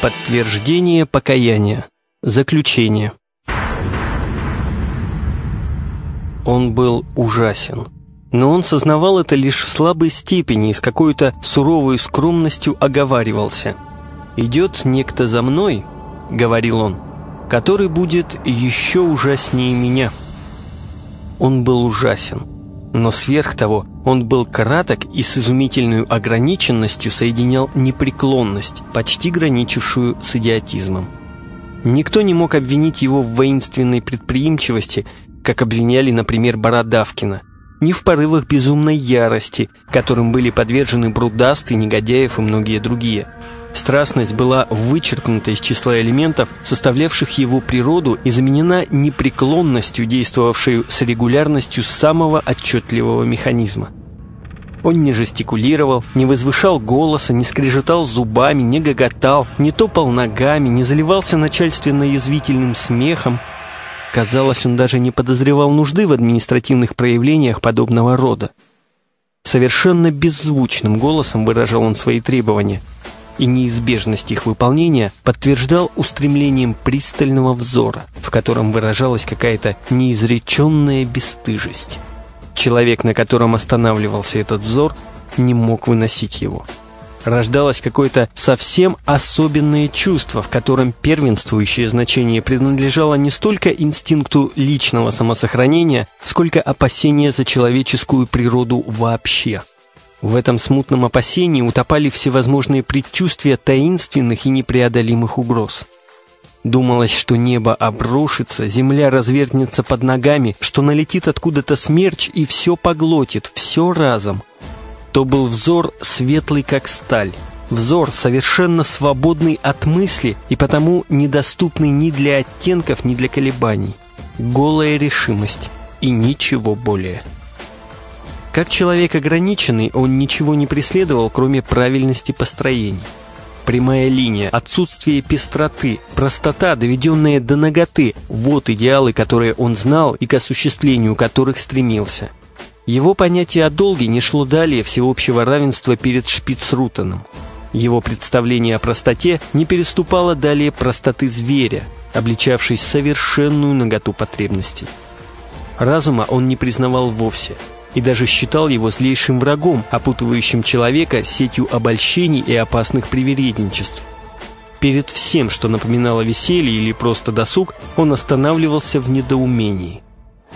Подтверждение покаяния. Заключение. Он был ужасен. Но он сознавал это лишь в слабой степени и с какой-то суровой скромностью оговаривался. «Идет некто за мной», — говорил он, — «который будет еще ужаснее меня». Он был ужасен. Но сверх того, он был краток и с изумительной ограниченностью соединял непреклонность, почти граничившую с идиотизмом. Никто не мог обвинить его в воинственной предприимчивости, как обвиняли, например, Бородавкина, ни в порывах безумной ярости, которым были подвержены Брудастый, Негодяев и многие другие – Страстность была вычеркнута из числа элементов, составлявших его природу, и заменена непреклонностью, действовавшей с регулярностью самого отчетливого механизма. Он не жестикулировал, не возвышал голоса, не скрежетал зубами, не гоготал, не топал ногами, не заливался начальственно-язвительным смехом. Казалось, он даже не подозревал нужды в административных проявлениях подобного рода. Совершенно беззвучным голосом выражал он свои требования – и неизбежность их выполнения подтверждал устремлением пристального взора, в котором выражалась какая-то неизреченная бесстыжесть. Человек, на котором останавливался этот взор, не мог выносить его. Рождалось какое-то совсем особенное чувство, в котором первенствующее значение принадлежало не столько инстинкту личного самосохранения, сколько опасения за человеческую природу вообще. В этом смутном опасении утопали всевозможные предчувствия таинственных и непреодолимых угроз. Думалось, что небо обрушится, земля развернется под ногами, что налетит откуда-то смерч и все поглотит, все разом. То был взор светлый, как сталь, взор совершенно свободный от мысли и потому недоступный ни для оттенков, ни для колебаний. Голая решимость и ничего более. Как человек ограниченный, он ничего не преследовал, кроме правильности построений. Прямая линия, отсутствие пестроты, простота, доведенная до ноготы – вот идеалы, которые он знал и к осуществлению которых стремился. Его понятие о долге не шло далее всеобщего равенства перед Шпицрутеном. Его представление о простоте не переступало далее простоты зверя, обличавшей совершенную наготу потребностей. Разума он не признавал вовсе – и даже считал его злейшим врагом, опутывающим человека сетью обольщений и опасных привередничеств. Перед всем, что напоминало веселье или просто досуг, он останавливался в недоумении.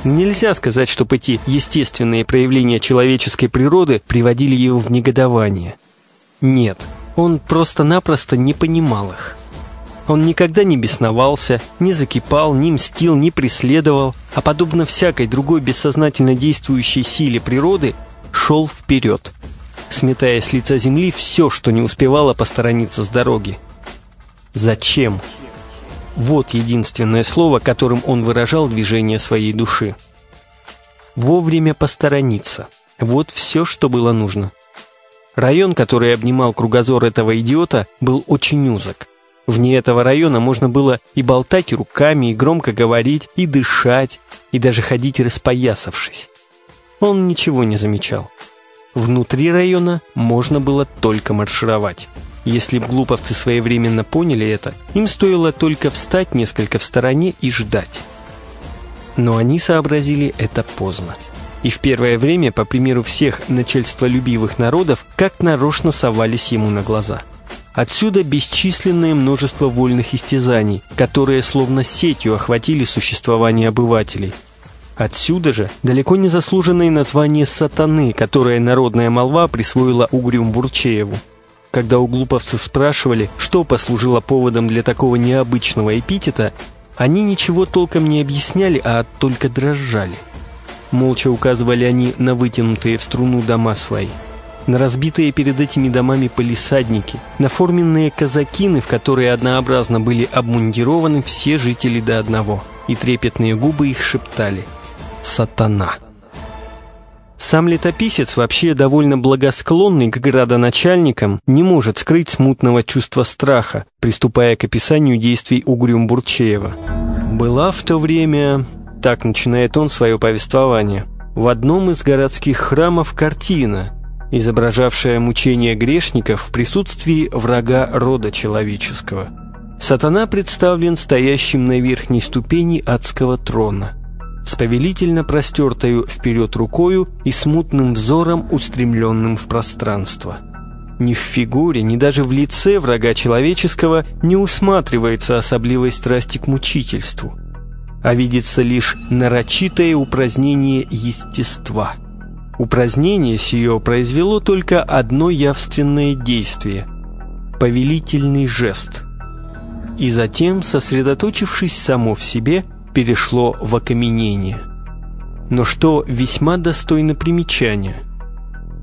Нельзя сказать, что эти естественные проявления человеческой природы приводили его в негодование. Нет, он просто-напросто не понимал их. Он никогда не бесновался, не закипал, не мстил, не преследовал, а подобно всякой другой бессознательно действующей силе природы, шел вперед, сметая с лица земли все, что не успевало посторониться с дороги. Зачем? Вот единственное слово, которым он выражал движение своей души. Вовремя посторониться. Вот все, что было нужно. Район, который обнимал кругозор этого идиота, был очень узок. Вне этого района можно было и болтать руками, и громко говорить, и дышать, и даже ходить распоясавшись. Он ничего не замечал. Внутри района можно было только маршировать. Если б глуповцы своевременно поняли это, им стоило только встать несколько в стороне и ждать. Но они сообразили это поздно. И в первое время, по примеру всех начальстволюбивых народов, как нарочно совались ему на глаза – Отсюда бесчисленное множество вольных истязаний, которые словно сетью охватили существование обывателей. Отсюда же далеко не заслуженное название «сатаны», которое народная молва присвоила Угрюм Бурчееву. Когда у глуповцев спрашивали, что послужило поводом для такого необычного эпитета, они ничего толком не объясняли, а только дрожали. Молча указывали они на вытянутые в струну дома свои на разбитые перед этими домами полисадники, на форменные казакины, в которые однообразно были обмундированы все жители до одного, и трепетные губы их шептали «Сатана». Сам летописец, вообще довольно благосклонный к градоначальникам, не может скрыть смутного чувства страха, приступая к описанию действий Угрюм-Бурчеева. «Была в то время...» — так начинает он свое повествование. «В одном из городских храмов картина, изображавшая мучение грешников в присутствии врага рода человеческого. Сатана представлен стоящим на верхней ступени адского трона, с повелительно простертою вперед рукою и смутным взором, устремленным в пространство. Ни в фигуре, ни даже в лице врага человеческого не усматривается особливой страсти к мучительству, а видится лишь нарочитое упразднение естества. Упразднение сие произвело только одно явственное действие – повелительный жест. И затем, сосредоточившись само в себе, перешло в окаменение. Но что весьма достойно примечания –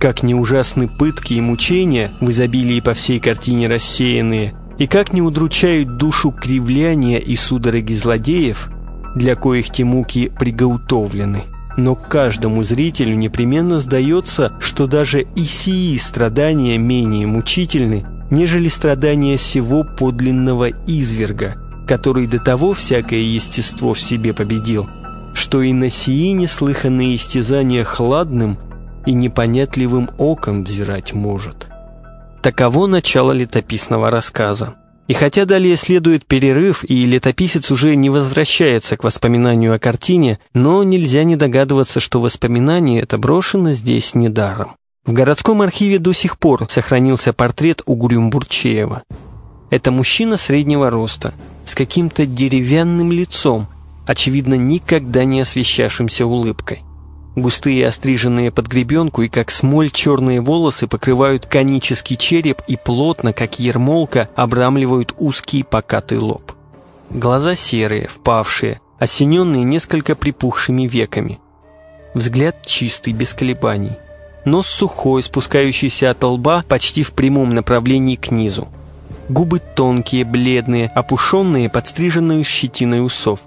как не ужасны пытки и мучения, в изобилии по всей картине рассеянные, и как не удручают душу кривляния и судороги злодеев, для коих те муки приготовлены. Но каждому зрителю непременно сдается, что даже и сии страдания менее мучительны, нежели страдания сего подлинного изверга, который до того всякое естество в себе победил, что и на сии неслыханные истязания хладным – и непонятливым оком взирать может. Таково начало летописного рассказа. И хотя далее следует перерыв, и летописец уже не возвращается к воспоминанию о картине, но нельзя не догадываться, что воспоминание это брошено здесь недаром. В городском архиве до сих пор сохранился портрет Угрюм-Бурчеева. Это мужчина среднего роста, с каким-то деревянным лицом, очевидно, никогда не освещавшимся улыбкой. Густые остриженные под гребенку и как смоль черные волосы покрывают конический череп и плотно, как ермолка, обрамливают узкий покатый лоб. Глаза серые, впавшие, осененные несколько припухшими веками. Взгляд чистый, без колебаний. Нос сухой, спускающийся от лба почти в прямом направлении к низу. Губы тонкие, бледные, опушенные, подстриженные щетиной усов.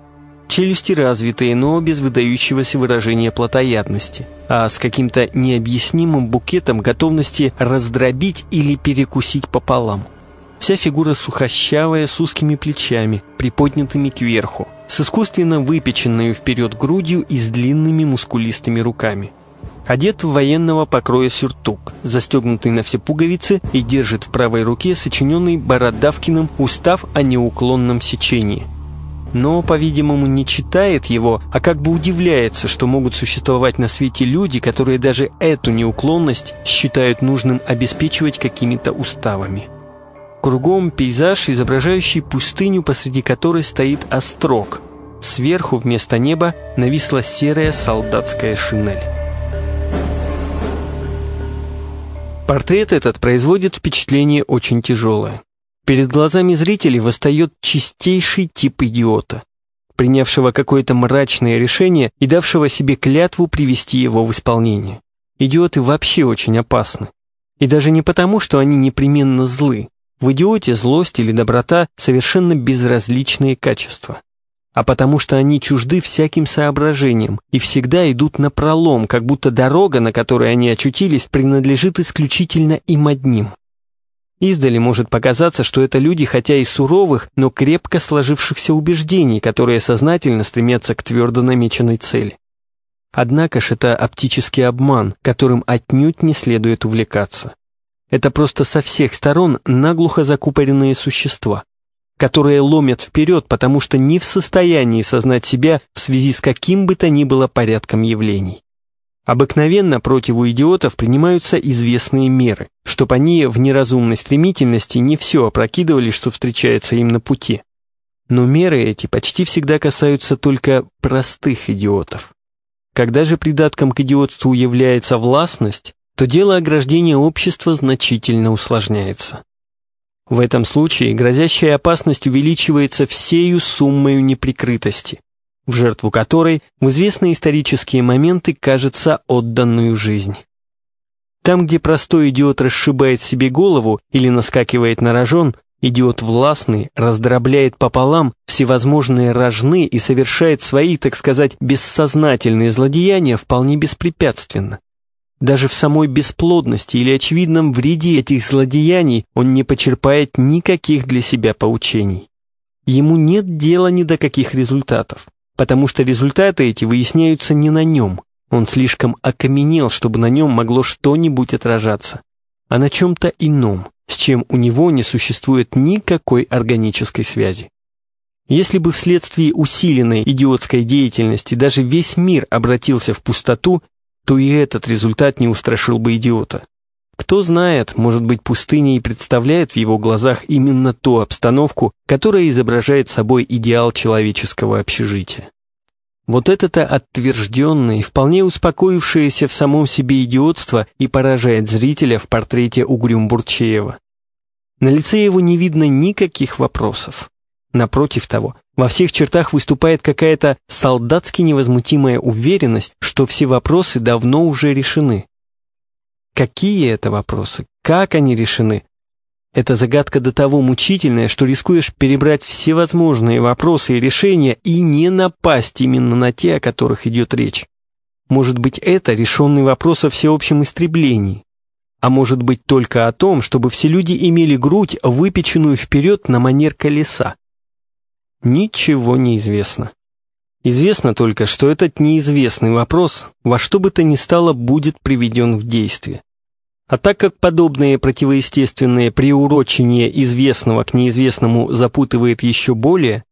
Челюсти развитые, но без выдающегося выражения плотоядности, а с каким-то необъяснимым букетом готовности раздробить или перекусить пополам. Вся фигура сухощавая, с узкими плечами, приподнятыми кверху, с искусственно выпеченной вперед грудью и с длинными мускулистыми руками. Одет в военного покроя сюртук, застегнутый на все пуговицы и держит в правой руке сочиненный Бородавкиным устав о неуклонном сечении – но, по-видимому, не читает его, а как бы удивляется, что могут существовать на свете люди, которые даже эту неуклонность считают нужным обеспечивать какими-то уставами. Кругом пейзаж, изображающий пустыню, посреди которой стоит острог. Сверху вместо неба нависла серая солдатская шинель. Портрет этот производит впечатление очень тяжелое. Перед глазами зрителей восстает чистейший тип идиота, принявшего какое-то мрачное решение и давшего себе клятву привести его в исполнение. Идиоты вообще очень опасны. И даже не потому, что они непременно злы. В идиоте злость или доброта совершенно безразличные качества. А потому что они чужды всяким соображениям и всегда идут на пролом, как будто дорога, на которой они очутились, принадлежит исключительно им одним. Издали может показаться, что это люди, хотя и суровых, но крепко сложившихся убеждений, которые сознательно стремятся к твердо намеченной цели. Однако ж это оптический обман, которым отнюдь не следует увлекаться. Это просто со всех сторон наглухо закупоренные существа, которые ломят вперед, потому что не в состоянии сознать себя в связи с каким бы то ни было порядком явлений. Обыкновенно против идиотов принимаются известные меры, чтобы они в неразумной стремительности не все опрокидывали, что встречается им на пути. Но меры эти почти всегда касаются только простых идиотов. Когда же придатком к идиотству является властность, то дело ограждения общества значительно усложняется. В этом случае грозящая опасность увеличивается всею суммою неприкрытости, в жертву которой в известные исторические моменты кажется отданную жизнь. Там, где простой идиот расшибает себе голову или наскакивает на рожон, идиот властный раздробляет пополам всевозможные рожны и совершает свои, так сказать, бессознательные злодеяния вполне беспрепятственно. Даже в самой бесплодности или очевидном вреде этих злодеяний он не почерпает никаких для себя поучений. Ему нет дела ни до каких результатов потому что результаты эти выясняются не на нем. Он слишком окаменел, чтобы на нем могло что-нибудь отражаться, а на чем-то ином, с чем у него не существует никакой органической связи. Если бы вследствие усиленной идиотской деятельности даже весь мир обратился в пустоту, то и этот результат не устрашил бы идиота. Кто знает, может быть, пустыня и представляет в его глазах именно ту обстановку, которая изображает собой идеал человеческого общежития. Вот это-то отвержденное и вполне успокоившееся в самом себе идиотство и поражает зрителя в портрете Угрюм-Бурчеева. На лице его не видно никаких вопросов. Напротив того, во всех чертах выступает какая-то солдатски невозмутимая уверенность, что все вопросы давно уже решены. Какие это вопросы? Как они решены? Это загадка до того мучительная, что рискуешь перебрать все возможные вопросы и решения и не напасть именно на те, о которых идет речь. Может быть, это решенный вопрос о всеобщем истреблении. А может быть только о том, чтобы все люди имели грудь, выпеченную вперед на манер колеса. Ничего не известно. Известно только, что этот неизвестный вопрос во что бы то ни стало будет приведен в действие. А так как подобное противоестественное приурочение известного к неизвестному запутывает еще более,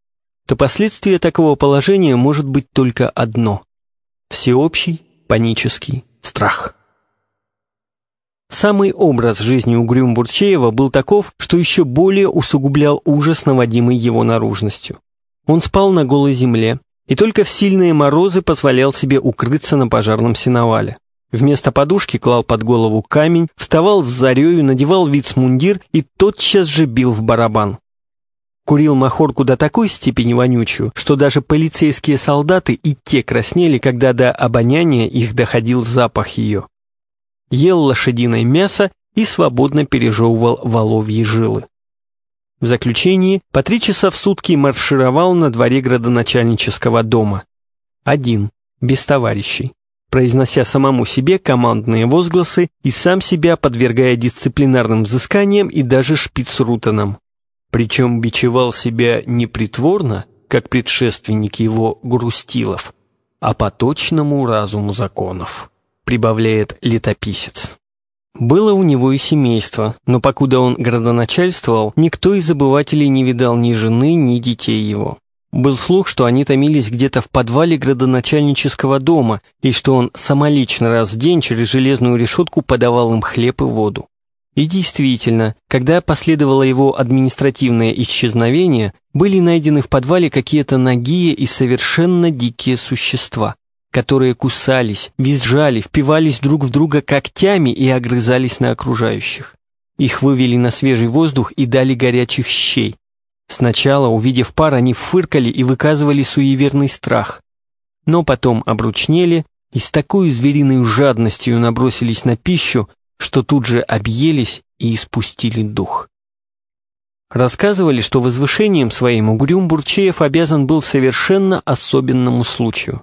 то последствие такого положения может быть только одно – всеобщий панический страх. Самый образ жизни Угрюм-Бурчеева был таков, что еще более усугублял ужас, наводимый его наружностью. Он спал на голой земле, и только в сильные морозы позволял себе укрыться на пожарном сеновале. Вместо подушки клал под голову камень, вставал с зарею, надевал вицмундир и тотчас же бил в барабан. Курил махорку до такой степени вонючую, что даже полицейские солдаты и те краснели, когда до обоняния их доходил запах ее ел лошадиное мясо и свободно пережевывал воловьи жилы. В заключении по три часа в сутки маршировал на дворе градоначальнического дома. Один, без товарищей, произнося самому себе командные возгласы и сам себя подвергая дисциплинарным взысканиям и даже шпицрутенам. Причем бичевал себя не притворно, как предшественник его Грустилов, а по точному разуму законов прибавляет летописец. Было у него и семейство, но покуда он градоначальствовал, никто из обывателей не видал ни жены, ни детей его. Был слух, что они томились где-то в подвале градоначальнического дома, и что он самолично раз в день через железную решетку подавал им хлеб и воду. И действительно, когда последовало его административное исчезновение, были найдены в подвале какие-то нагие и совершенно дикие существа которые кусались, визжали, впивались друг в друга когтями и огрызались на окружающих. Их вывели на свежий воздух и дали горячих щей. Сначала, увидев пар, они фыркали и выказывали суеверный страх. Но потом обручнели и с такой звериной жадностью набросились на пищу, что тут же объелись и испустили дух. Рассказывали, что возвышением своим Угрюм Бурчеев обязан был совершенно особенному случаю.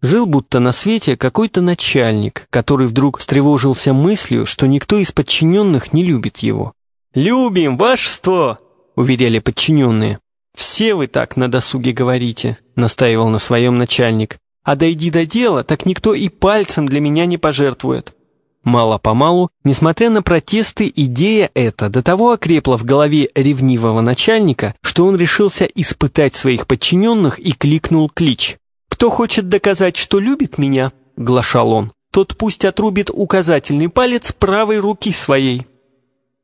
Жил будто на свете какой-то начальник, который вдруг встревожился мыслью, что никто из подчиненных не любит его. «Любим, вашество!» — уверяли подчиненные. «Все вы так на досуге говорите», — настаивал на своем начальник. «А дойди до дела, так никто и пальцем для меня не пожертвует». Мало-помалу, несмотря на протесты, идея эта до того окрепла в голове ревнивого начальника, что он решился испытать своих подчиненных и кликнул клич. «Кто хочет доказать, что любит меня», — глашал он, «тот пусть отрубит указательный палец правой руки своей».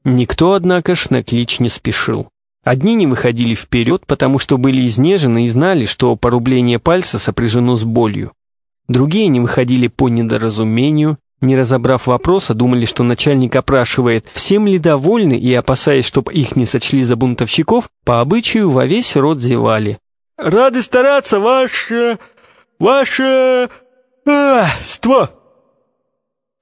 Никто, однако ж, на клич не спешил. Одни не выходили вперед, потому что были изнежены и знали, что порубление пальца сопряжено с болью. Другие не выходили по недоразумению, не разобрав вопроса, думали, что начальник опрашивает, всем ли довольны, и, опасаясь, чтоб их не сочли за бунтовщиков, по обычаю во весь рот зевали. «Рады стараться, ваше Ваше... А, ство!»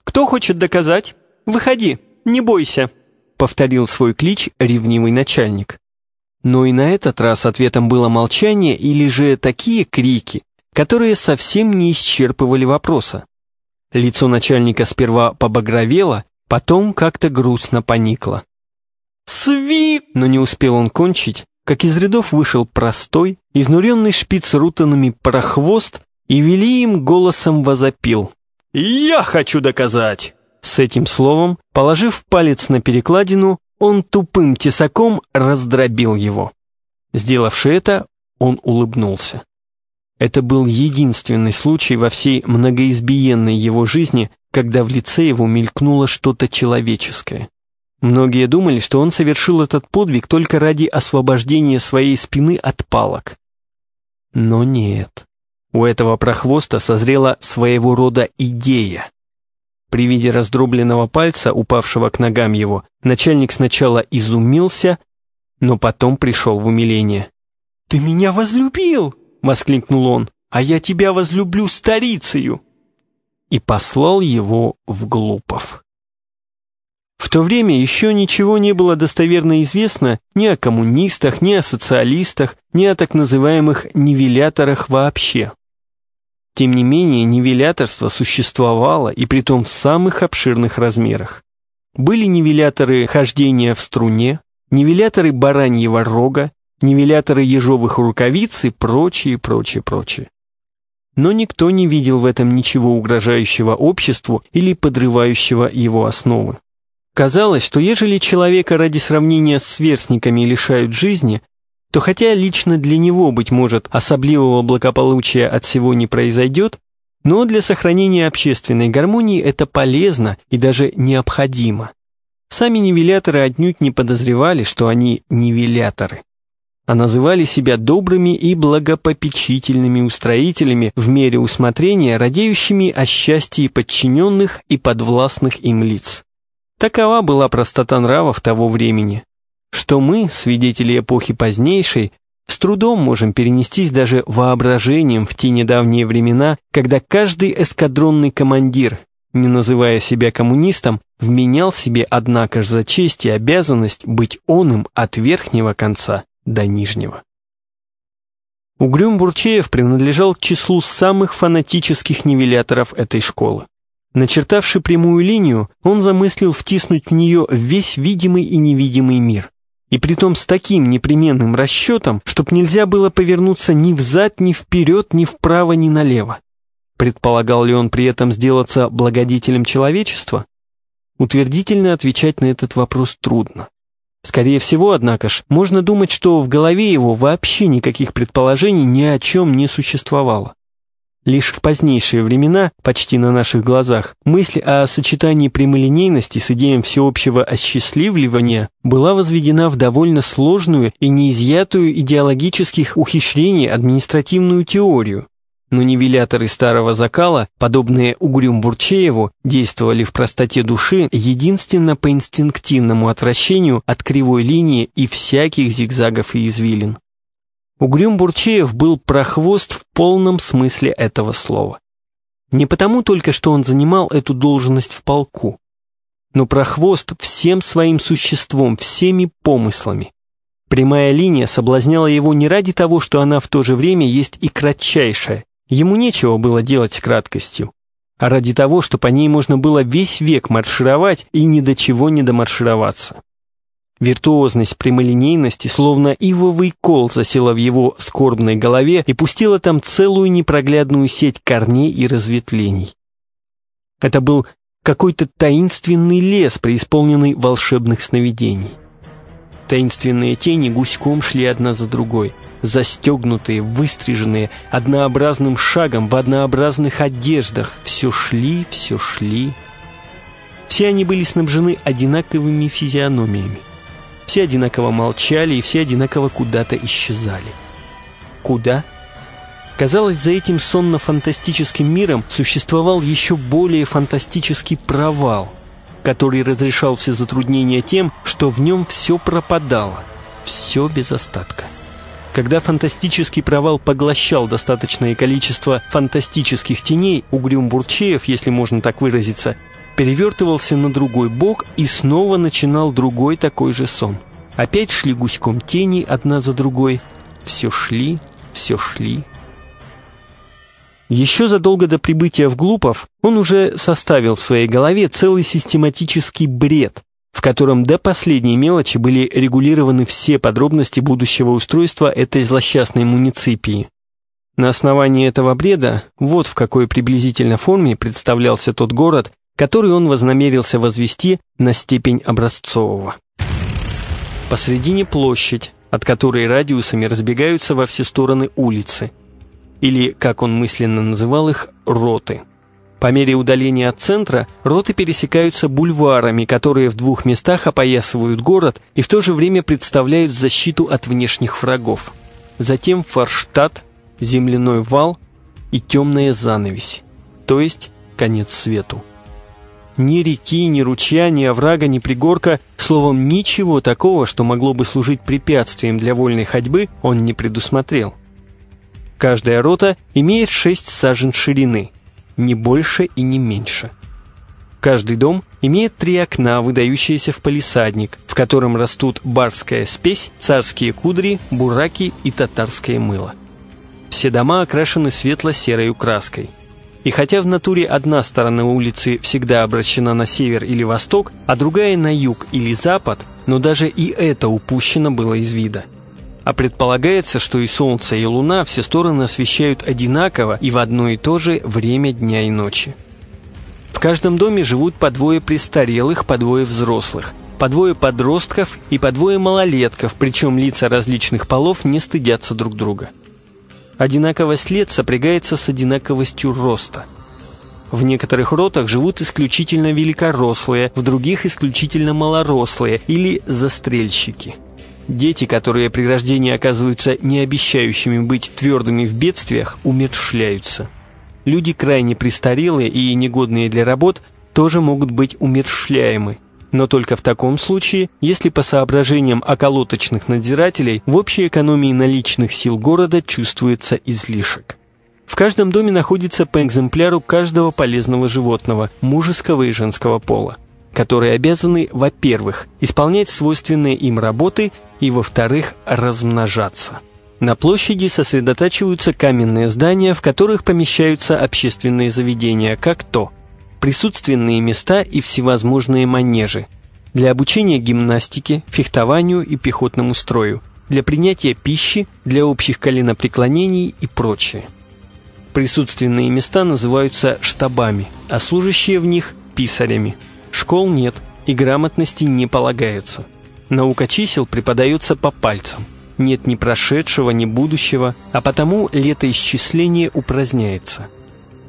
«Кто хочет доказать? Выходи, не бойся», — повторил свой клич ревнивый начальник. Но и на этот раз ответом было молчание или же такие крики, которые совсем не исчерпывали вопроса. Лицо начальника сперва побагровело, потом как-то грустно поникло. «Сви!» Но не успел он кончить, как из рядов вышел простой, изнуренный шпиц рутанами парохвост и вели им голосом возопил. «Я хочу доказать!» С этим словом, положив палец на перекладину, он тупым тесаком раздробил его. Сделавши это, он улыбнулся. Это был единственный случай во всей многоизбиенной его жизни, когда в лице его мелькнуло что-то человеческое. Многие думали, что он совершил этот подвиг только ради освобождения своей спины от палок. Но нет. У этого прохвоста созрела своего рода идея. При виде раздробленного пальца, упавшего к ногам его, начальник сначала изумился, но потом пришел в умиление. «Ты меня возлюбил!» — воскликнул он. «А я тебя возлюблю старицею!» И послал его в Глупов. В то время еще ничего не было достоверно известно ни о коммунистах, ни о социалистах, ни о так называемых нивеляторах вообще. Тем не менее, нивеляторство существовало, и притом в самых обширных размерах. Были нивеляторы хождения в струне, нивеляторы бараньего рога, нивеляторы ежовых рукавиц и прочее, прочее, прочее. Но никто не видел в этом ничего угрожающего обществу или подрывающего его основы. Казалось, что ежели человека ради сравнения с сверстниками лишают жизни, то хотя лично для него, быть может, особливого благополучия от всего не произойдет, но для сохранения общественной гармонии это полезно и даже необходимо. Сами нивеляторы отнюдь не подозревали, что они нивеляторы, а называли себя добрыми и благопопечительными устроителями в мере усмотрения, радеющими о счастье подчиненных и подвластных им лиц. Такова была простота нравов того времени что мы, свидетели эпохи позднейшей, с трудом можем перенестись даже воображением в те недавние времена, когда каждый эскадронный командир, не называя себя коммунистом, вменял себе, однако же, за честь и обязанность быть он им от верхнего конца до нижнего. Угрюм Бурчеев принадлежал к числу самых фанатических нивеляторов этой школы. Начертавший прямую линию, он замыслил втиснуть в нее весь видимый и невидимый мир. И притом с таким непременным расчетом, чтоб нельзя было повернуться ни взад, ни вперед, ни вправо, ни налево. Предполагал ли он при этом сделаться благодетелем человечества? Утвердительно отвечать на этот вопрос трудно. Скорее всего, однако ж, можно думать, что в голове его вообще никаких предположений ни о чем не существовало. Лишь в позднейшие времена, почти на наших глазах, мысль о сочетании прямолинейности с идеей всеобщего осчастливливания была возведена в довольно сложную и неизъятую идеологических ухищрений административную теорию. Но нивеляторы старого закала, подобные Угрюм-Бурчееву, действовали в простоте души единственно по инстинктивному отвращению от кривой линии и всяких зигзагов и извилин. Угрюм Бурчеев был прохвост в полном смысле этого слова. Не потому только, что он занимал эту должность в полку, но прохвост всем своим существом, всеми помыслами. Прямая линия соблазняла его не ради того, что она в то же время есть и кратчайшая, ему нечего было делать с краткостью, а ради того, что по ней можно было весь век маршировать и ни до чего не домаршироваться. Виртуозность прямолинейности, словно ивовый кол, засела в его скорбной голове и пустила там целую непроглядную сеть корней и разветвлений. Это был какой-то таинственный лес, преисполненный волшебных сновидений. Таинственные тени гуськом шли одна за другой, застегнутые, выстриженные, однообразным шагом, в однообразных одеждах, все шли, все шли. Все они были снабжены одинаковыми физиономиями. Все одинаково молчали и все одинаково куда-то исчезали. Куда? Казалось, за этим сонно-фантастическим миром существовал еще более фантастический провал, который разрешал все затруднения тем, что в нем все пропадало, все без остатка. Когда фантастический провал поглощал достаточное количество фантастических теней, угрюм Бурчеев, если можно так выразиться, перевертывался на другой бок и снова начинал другой такой же сон. Опять шли гуськом тени одна за другой. Все шли, все шли. Еще задолго до прибытия в Глупов он уже составил в своей голове целый систематический бред, в котором до последней мелочи были регулированы все подробности будущего устройства этой злосчастной муниципии. На основании этого бреда вот в какой приблизительно форме представлялся тот город, который он вознамерился возвести на степень образцового. Посредине площадь, от которой радиусами разбегаются во все стороны улицы, или, как он мысленно называл их, роты. По мере удаления от центра роты пересекаются бульварами, которые в двух местах опоясывают город и в то же время представляют защиту от внешних врагов. Затем Форштадт, земляной вал и темная занавесь, то есть конец свету. Ни реки, ни ручья, ни оврага, ни пригорка, словом, ничего такого, что могло бы служить препятствием для вольной ходьбы, он не предусмотрел. Каждая рота имеет шесть сажен ширины, не больше и не меньше. Каждый дом имеет три окна, выдающиеся в палисадник, в котором растут барская спесь, царские кудри, бураки и татарское мыло. Все дома окрашены светло-серой краской. И хотя в натуре одна сторона улицы всегда обращена на север или восток, а другая на юг или запад, но даже и это упущено было из вида. А предполагается, что и солнце, и луна все стороны освещают одинаково и в одно и то же время дня и ночи. В каждом доме живут по двое престарелых, по двое взрослых, по двое подростков и по двое малолетков, причем лица различных полов не стыдятся друг друга. Одинаковость лет сопрягается с одинаковостью роста. В некоторых ротах живут исключительно великорослые, в других исключительно малорослые или застрельщики. Дети, которые при рождении оказываются не обещающими быть твердыми в бедствиях, умершляются. Люди крайне престарелые и негодные для работ тоже могут быть умершляемы но только в таком случае, если по соображениям околоточных надзирателей в общей экономии наличных сил города чувствуется излишек. В каждом доме находится по экземпляру каждого полезного животного, мужеского и женского пола, которые обязаны, во-первых, исполнять свойственные им работы и, во-вторых, размножаться. На площади сосредотачиваются каменные здания, в которых помещаются общественные заведения, как то – присутственные места и всевозможные манежи для обучения гимнастике, фехтованию и пехотному строю, для принятия пищи, для общих коленопреклонений и прочее. Присутственные места называются штабами, а служащие в них – писарями. Школ нет и грамотности не полагается. Наука чисел преподается по пальцам. Нет ни прошедшего, ни будущего, а потому летоисчисление упраздняется.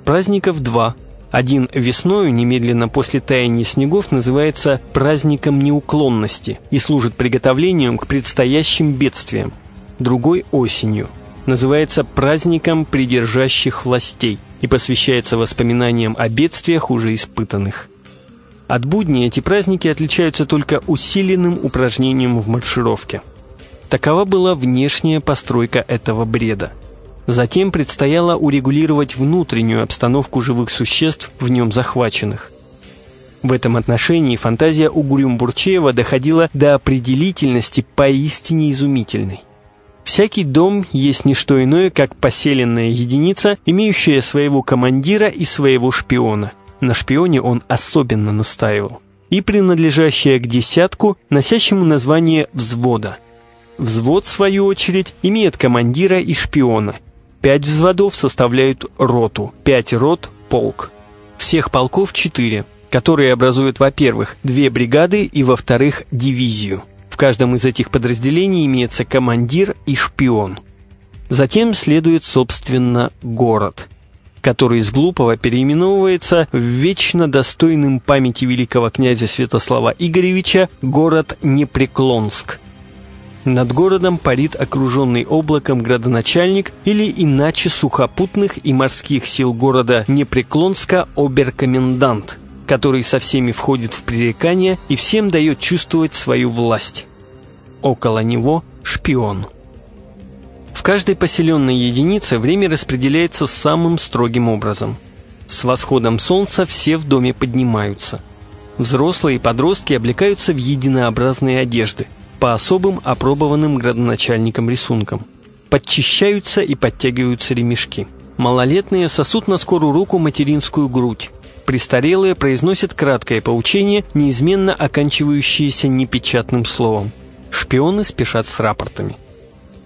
Праздников два – один весною, немедленно после таяния снегов, называется праздником неуклонности и служит приготовлением к предстоящим бедствиям. Другой осенью называется праздником придержащих властей и посвящается воспоминаниям о бедствиях, уже испытанных. От будни эти праздники отличаются только усиленным упражнением в маршировке. Такова была внешняя постройка этого бреда – Затем предстояло урегулировать внутреннюю обстановку живых существ в нем захваченных. В этом отношении фантазия у Гурюмбурчеева доходила до определительности поистине изумительной. Всякий дом есть не что иное, как поселенная единица, имеющая своего командира и своего шпиона. На шпионе он особенно настаивал. И принадлежащая к десятку, носящему название «взвода». Взвод, в свою очередь, имеет командира и шпиона – Пять взводов составляют роту, пять рот – полк. Всех полков четыре, которые образуют, во-первых, две бригады и, во-вторых, дивизию. В каждом из этих подразделений имеется командир и шпион. Затем следует, собственно, город, который из глупого переименовывается в вечно достойным памяти великого князя Святослава Игоревича город Непреклонск – над городом парит окруженный облаком градоначальник или иначе сухопутных и морских сил города Непреклонска оберкомендант, который со всеми входит в пререкание и всем дает чувствовать свою власть. Около него шпион. В каждой поселенной единице время распределяется самым строгим образом. С восходом солнца все в доме поднимаются. Взрослые и подростки облекаются в единообразные одежды – по особым опробованным градоначальникам рисункам. Подчищаются и подтягиваются ремешки. Малолетные сосут на скорую руку материнскую грудь. Престарелые произносят краткое поучение, неизменно оканчивающееся непечатным словом. Шпионы спешат с рапортами.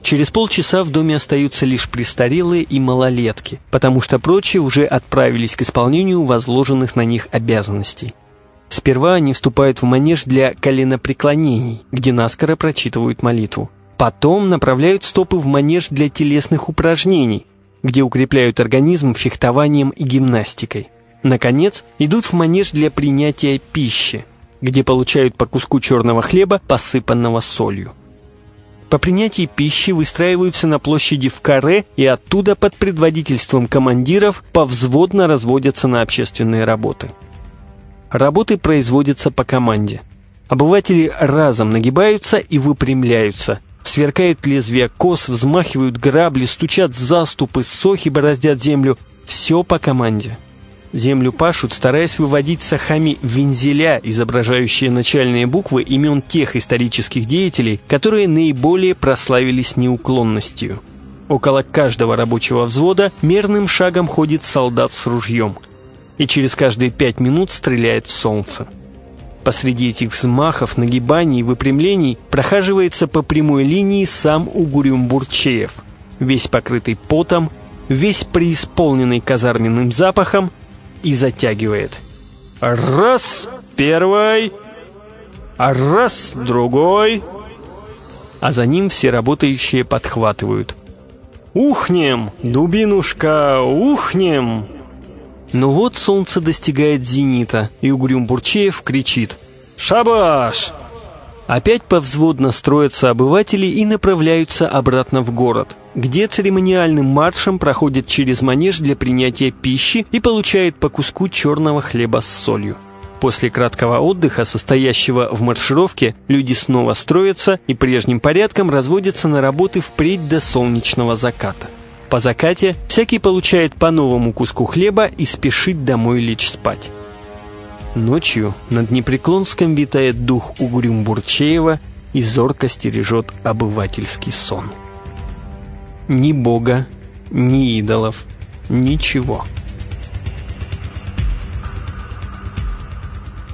Через полчаса в доме остаются лишь престарелые и малолетки, потому что прочие уже отправились к исполнению возложенных на них обязанностей. Сперва они вступают в манеж для коленопреклонений, где наскоро прочитывают молитву. Потом направляют стопы в манеж для телесных упражнений, где укрепляют организм фехтованием и гимнастикой. Наконец, идут в манеж для принятия пищи, где получают по куску черного хлеба, посыпанного солью. По принятии пищи выстраиваются на площади в каре и оттуда под предводительством командиров повзводно разводятся на общественные работы. Работы производятся по команде. Обыватели разом нагибаются и выпрямляются. Сверкают лезвия кос, взмахивают грабли, стучат заступы, сохи бороздят землю. Все по команде. Землю пашут, стараясь выводить сахами вензеля, изображающие начальные буквы имен тех исторических деятелей, которые наиболее прославились неуклонностью. Около каждого рабочего взвода мерным шагом ходит солдат с ружьем и через каждые пять минут стреляет в солнце. Посреди этих взмахов, нагибаний и выпрямлений прохаживается по прямой линии сам Угурюм Бурчеев, весь покрытый потом, весь преисполненный казарменным запахом, и затягивает. Раз, первый, раз, другой. А за ним все работающие подхватывают. «Ухнем, дубинушка, ухнем!» Но вот солнце достигает зенита, и Угрюм Бурчеев кричит «Шабаш!». Опять повзводно строятся обыватели и направляются обратно в город, где церемониальным маршем проходят через манеж для принятия пищи и получают по куску черного хлеба с солью. После краткого отдыха, состоящего в маршировке, люди снова строятся и прежним порядком разводятся на работы впредь до солнечного заката. По закате всякий получает по новому куску хлеба и спешит домой лечь спать. Ночью над Непреклонском витает дух угрюм Бурчеева и зорко стережет обывательский сон. Ни бога, ни идолов, ничего.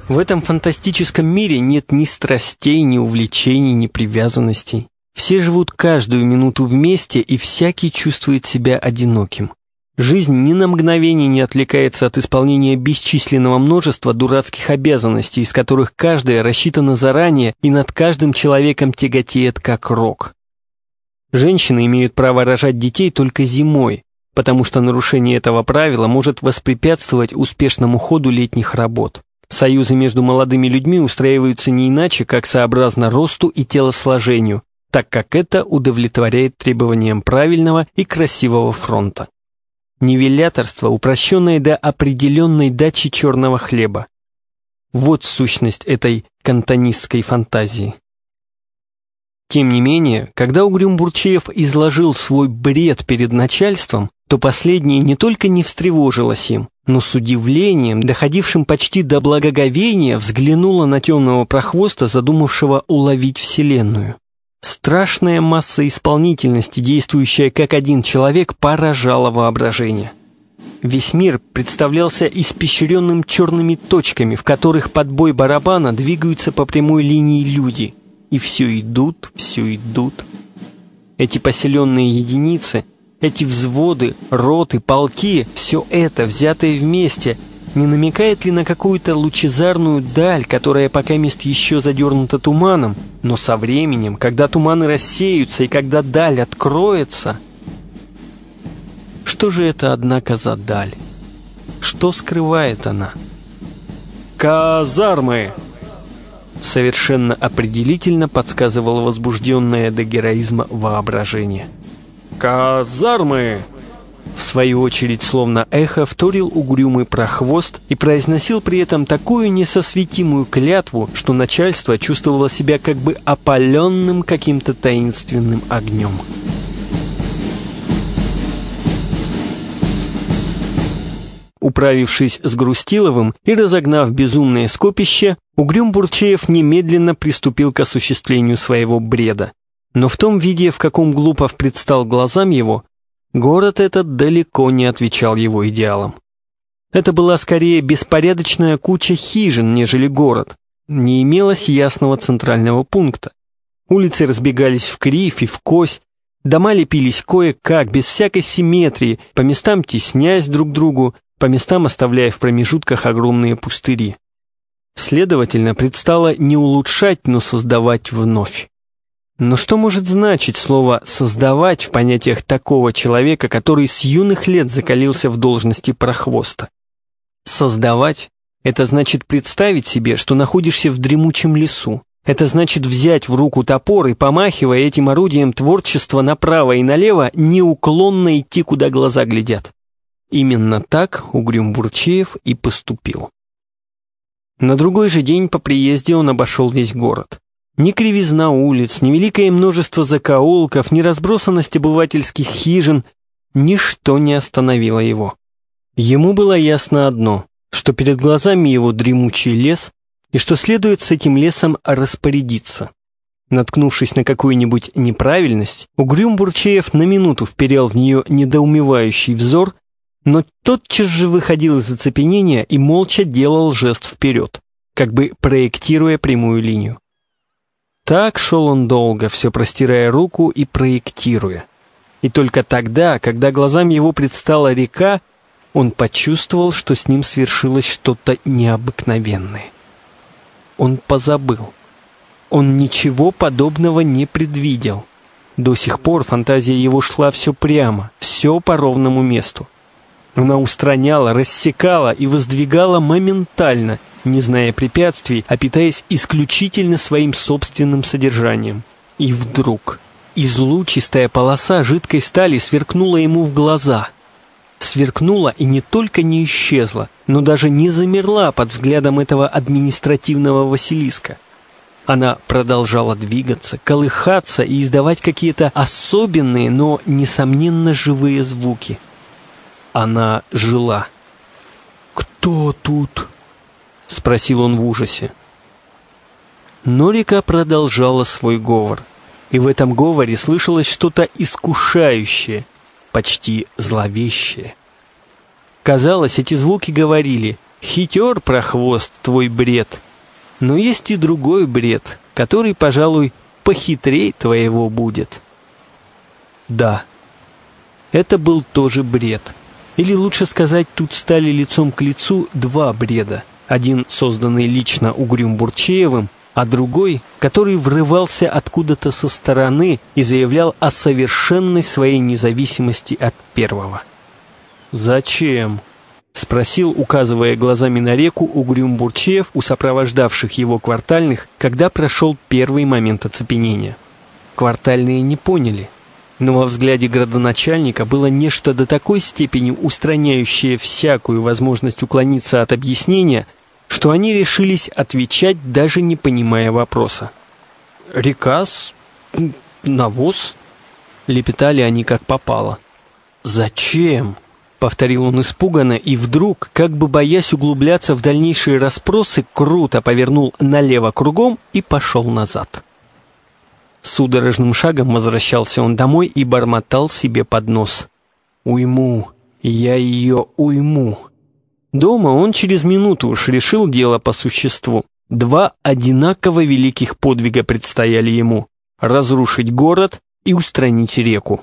В этом фантастическом мире нет ни страстей, ни увлечений, ни привязанностей. Все живут каждую минуту вместе, и всякий чувствует себя одиноким. Жизнь ни на мгновение не отвлекается от исполнения бесчисленного множества дурацких обязанностей, из которых каждая рассчитана заранее и над каждым человеком тяготеет как рок. Женщины имеют право рожать детей только зимой, потому что нарушение этого правила может воспрепятствовать успешному ходу летних работ. Союзы между молодыми людьми устраиваются не иначе, как сообразно росту и телосложению, так как это удовлетворяет требованиям правильного и красивого фронта нивеляторство, упрощенное до определенной дачи черного хлеба. Вот сущность этой кантонистской фантазии. Тем не менее, когда Угрюм Бурчеев изложил свой бред перед начальством, то последнее не только не встревожилось им, но с удивлением, доходившим почти до благоговения, взглянуло на темного прохвоста, задумавшего уловить Вселенную. Страшная масса исполнительности, действующая как один человек, поражала воображение. Весь мир представлялся испещренным черными точками, в которых под бой барабана двигаются по прямой линии люди. И все идут, все идут. Эти поселенные единицы, эти взводы, роты, полки, все это, взятое вместе – не намекает ли на какую-то лучезарную даль, которая пока мест еще задернута туманом, но со временем, когда туманы рассеются и когда даль откроется... Что же это, однако, за даль? Что скрывает она? «Казармы!» Совершенно определительно подсказывало возбужденное до героизма воображение. «Казармы!» В свою очередь, словно эхо, вторил угрюмый прохвост и произносил при этом такую несосветимую клятву, что начальство чувствовало себя как бы опаленным каким-то таинственным огнем. Управившись с Грустиловым и разогнав безумное скопище, Угрюм Бурчеев немедленно приступил к осуществлению своего бреда. Но в том виде, в каком Глупов предстал глазам его, Город этот далеко не отвечал его идеалам. Это была скорее беспорядочная куча хижин, нежели город. Не имелось ясного центрального пункта. Улицы разбегались в кривь и в кось, Дома лепились кое-как, без всякой симметрии, по местам теснясь друг другу, по местам оставляя в промежутках огромные пустыри. Следовательно, предстало не улучшать, но создавать вновь. Но что может значить слово «создавать» в понятиях такого человека, который с юных лет закалился в должности прохвоста? Создавать – это значит представить себе, что находишься в дремучем лесу. Это значит взять в руку топор и, помахивая этим орудием творчества направо и налево, неуклонно идти, куда глаза глядят. Именно так Угрюм Бурчеев и поступил. На другой же день по приезде он обошел весь город. Ни кривизна улиц, ни великое множество закоулков, ни разбросанность обывательских хижин, ничто не остановило его. Ему было ясно одно, что перед глазами его дремучий лес, и что следует с этим лесом распорядиться. Наткнувшись на какую-нибудь неправильность, Угрюм Бурчеев на минуту вперял в нее недоумевающий взор, но тотчас же выходил из оцепенения и молча делал жест вперед, как бы проектируя прямую линию. Так шел он долго, все простирая руку и проектируя. И только тогда, когда глазам его предстала река, он почувствовал, что с ним свершилось что-то необыкновенное. Он позабыл. Он ничего подобного не предвидел. До сих пор фантазия его шла все прямо, все по ровному месту. Она устраняла, рассекала и воздвигала моментально – не зная препятствий, а питаясь исключительно своим собственным содержанием. И вдруг излучистая полоса жидкой стали сверкнула ему в глаза. Сверкнула и не только не исчезла, но даже не замерла под взглядом этого административного Василиска. Она продолжала двигаться, колыхаться и издавать какие-то особенные, но, несомненно, живые звуки. Она жила. «Кто тут?» — спросил он в ужасе. Но река продолжала свой говор, и в этом говоре слышалось что-то искушающее, почти зловещее. Казалось, эти звуки говорили «Хитер, прохвост, твой бред!» Но есть и другой бред, который, пожалуй, похитрей твоего будет. Да, это был тоже бред. Или лучше сказать, тут стали лицом к лицу два бреда один созданный лично Угрюм Бурчеевым, а другой, который врывался откуда-то со стороны и заявлял о совершенной своей независимости от первого. «Зачем?» — спросил, указывая глазами на реку Угрюм Бурчеев у сопровождавших его квартальных, когда прошел первый момент оцепенения. Квартальные не поняли, но во взгляде градоначальника было нечто до такой степени устраняющее всякую возможность уклониться от объяснения — что они решились отвечать, даже не понимая вопроса. «Рекас? Навоз?» Лепетали они как попало. «Зачем?» — повторил он испуганно, и вдруг, как бы боясь углубляться в дальнейшие расспросы, круто повернул налево кругом и пошел назад. Судорожным шагом возвращался он домой и бормотал себе под нос. «Уйму! Я ее уйму!» Дома он через минуту уж решил дело по существу. Два одинаково великих подвига предстояли ему – разрушить город и устранить реку.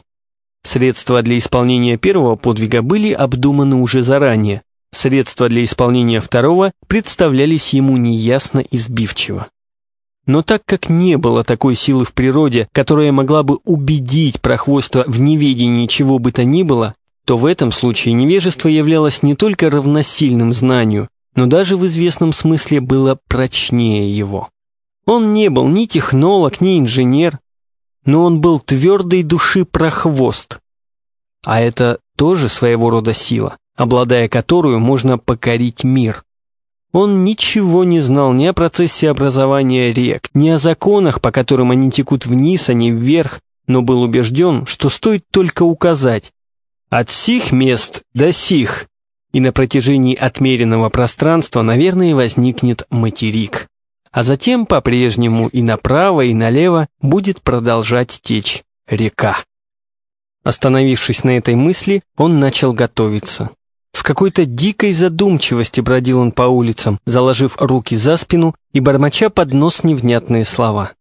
Средства для исполнения первого подвига были обдуманы уже заранее. Средства для исполнения второго представлялись ему неясно и сбивчиво. Но так как не было такой силы в природе, которая могла бы убедить прохвоста в неведении чего бы то ни было, то в этом случае невежество являлось не только равносильным знанию, но даже в известном смысле было прочнее его. Он не был ни технолог, ни инженер, но он был твердой души прохвост. А это тоже своего рода сила, обладая которую можно покорить мир. Он ничего не знал ни о процессе образования рек, ни о законах, по которым они текут вниз, а не вверх, но был убежден, что стоит только указать, от сих мест до сих, и на протяжении отмеренного пространства, наверное, возникнет материк. А затем по-прежнему и направо, и налево будет продолжать течь река. Остановившись на этой мысли, он начал готовиться. В какой-то дикой задумчивости бродил он по улицам, заложив руки за спину и бормоча под нос невнятные слова.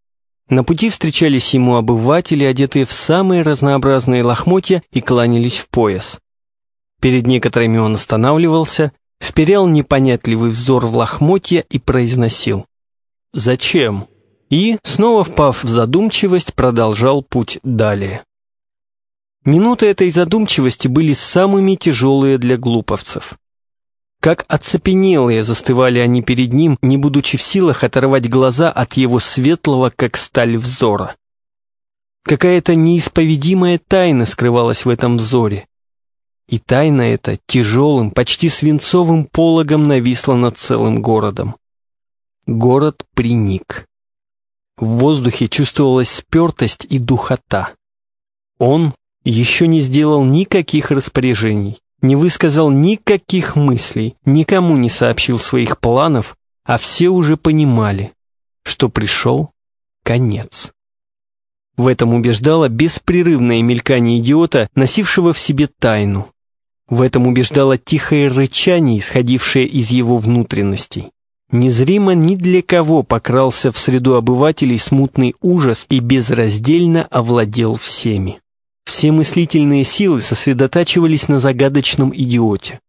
На пути встречались ему обыватели, одетые в самые разнообразные лохмотья и кланялись в пояс. Перед некоторыми он останавливался, вперял непонятливый взор в лохмотья и произносил «Зачем?» и, снова впав в задумчивость, продолжал путь далее. Минуты этой задумчивости были самыми тяжелые для глуповцев. Как оцепенелые застывали они перед ним, не будучи в силах оторвать глаза от его светлого, как сталь взора. Какая-то неисповедимая тайна скрывалась в этом взоре. И тайна эта тяжелым, почти свинцовым пологом нависла над целым городом. Город приник. В воздухе чувствовалась спертость и духота. Он еще не сделал никаких распоряжений, не высказал никаких мыслей, никому не сообщил своих планов, а все уже понимали, что пришел конец. В этом убеждало беспрерывное мелькание идиота, носившего в себе тайну. В этом убеждало тихое рычание, исходившее из его внутренностей. Незримо ни для кого покрался в среду обывателей смутный ужас и безраздельно овладел всеми. Все мыслительные силы сосредотачивались на загадочном идиоте.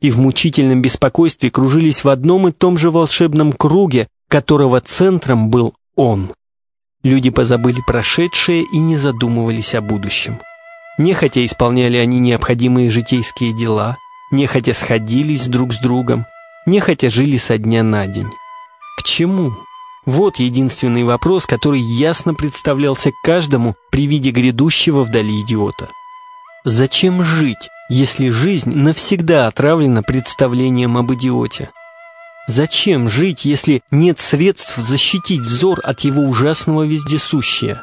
И в мучительном беспокойстве кружились в одном и том же волшебном круге, которого центром был он. Люди позабыли прошедшее и не задумывались о будущем. Нехотя исполняли они необходимые житейские дела, нехотя сходились друг с другом, нехотя жили со дня на день. К чему? Вот единственный вопрос, который ясно представлялся каждому при виде грядущего вдали идиота. Зачем жить, если жизнь навсегда отравлена представлением об идиоте? Зачем жить, если нет средств защитить взор от его ужасного вездесущия?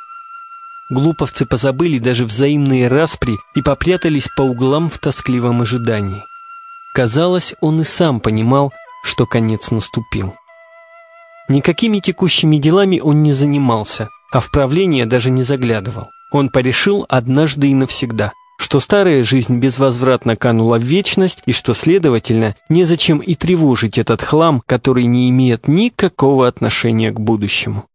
Глуповцы позабыли даже взаимные распри и попрятались по углам в тоскливом ожидании. Казалось, он и сам понимал, что конец наступил. Никакими текущими делами он не занимался, а в правление даже не заглядывал. Он порешил однажды и навсегда, что старая жизнь безвозвратно канула в вечность и что, следовательно, незачем и тревожить этот хлам, который не имеет никакого отношения к будущему.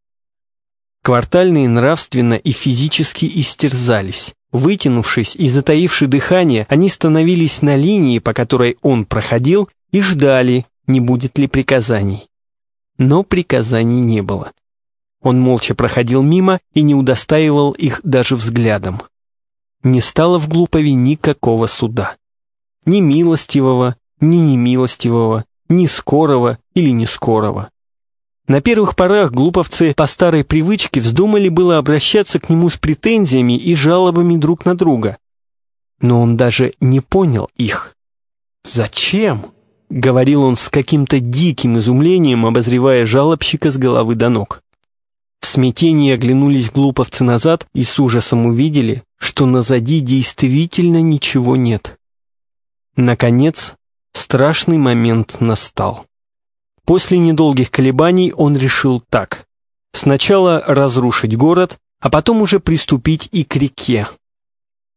Квартальные нравственно и физически истерзались. Вытянувшись и затаивши дыхание, они становились на линии, по которой он проходил, и ждали, не будет ли приказаний. Но приказаний не было. Он молча проходил мимо и не удостаивал их даже взглядом. Не стало в Глупове никакого суда. Ни милостивого, ни немилостивого, ни скорого или не скорого. На первых порах глуповцы по старой привычке вздумали было обращаться к нему с претензиями и жалобами друг на друга. Но он даже не понял их. «Зачем?» — говорил он с каким-то диким изумлением, обозревая жалобщика с головы до ног. В смятении оглянулись глуповцы назад и с ужасом увидели, что назади действительно ничего нет. Наконец, страшный момент настал. После недолгих колебаний он решил так. Сначала разрушить город, а потом уже приступить и к реке.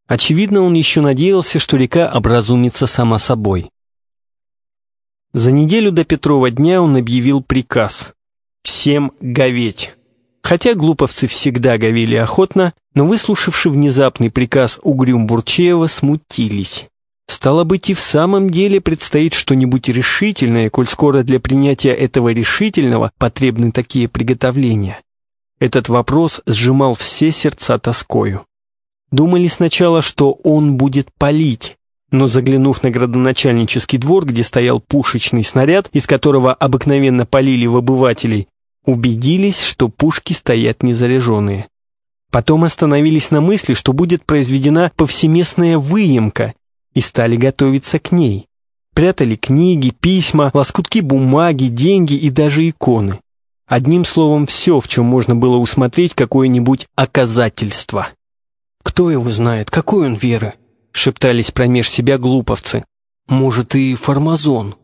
Очевидно, он еще надеялся, что река образумится сама собой. За неделю до Петрова дня он объявил приказ «Всем говеть». Хотя глуповцы всегда говели охотно, но выслушавши внезапный приказ Угрюм Бурчеева, смутились. Стало быть, и в самом деле предстоит что-нибудь решительное, коль скоро для принятия этого решительного потребны такие приготовления. Этот вопрос сжимал все сердца тоскою. Думали сначала, что он будет палить, но заглянув на градоначальнический двор, где стоял пушечный снаряд, из которого обыкновенно полили в обывателей, убедились, что пушки стоят незаряженные. Потом остановились на мысли, что будет произведена повсеместная выемка, и стали готовиться к ней. Прятали книги, письма, лоскутки бумаги, деньги и даже иконы. Одним словом, все, в чем можно было усмотреть какое-нибудь оказательство. «Кто его знает, какой он веры?» — шептались промеж себя глуповцы. «Может, и формазон?»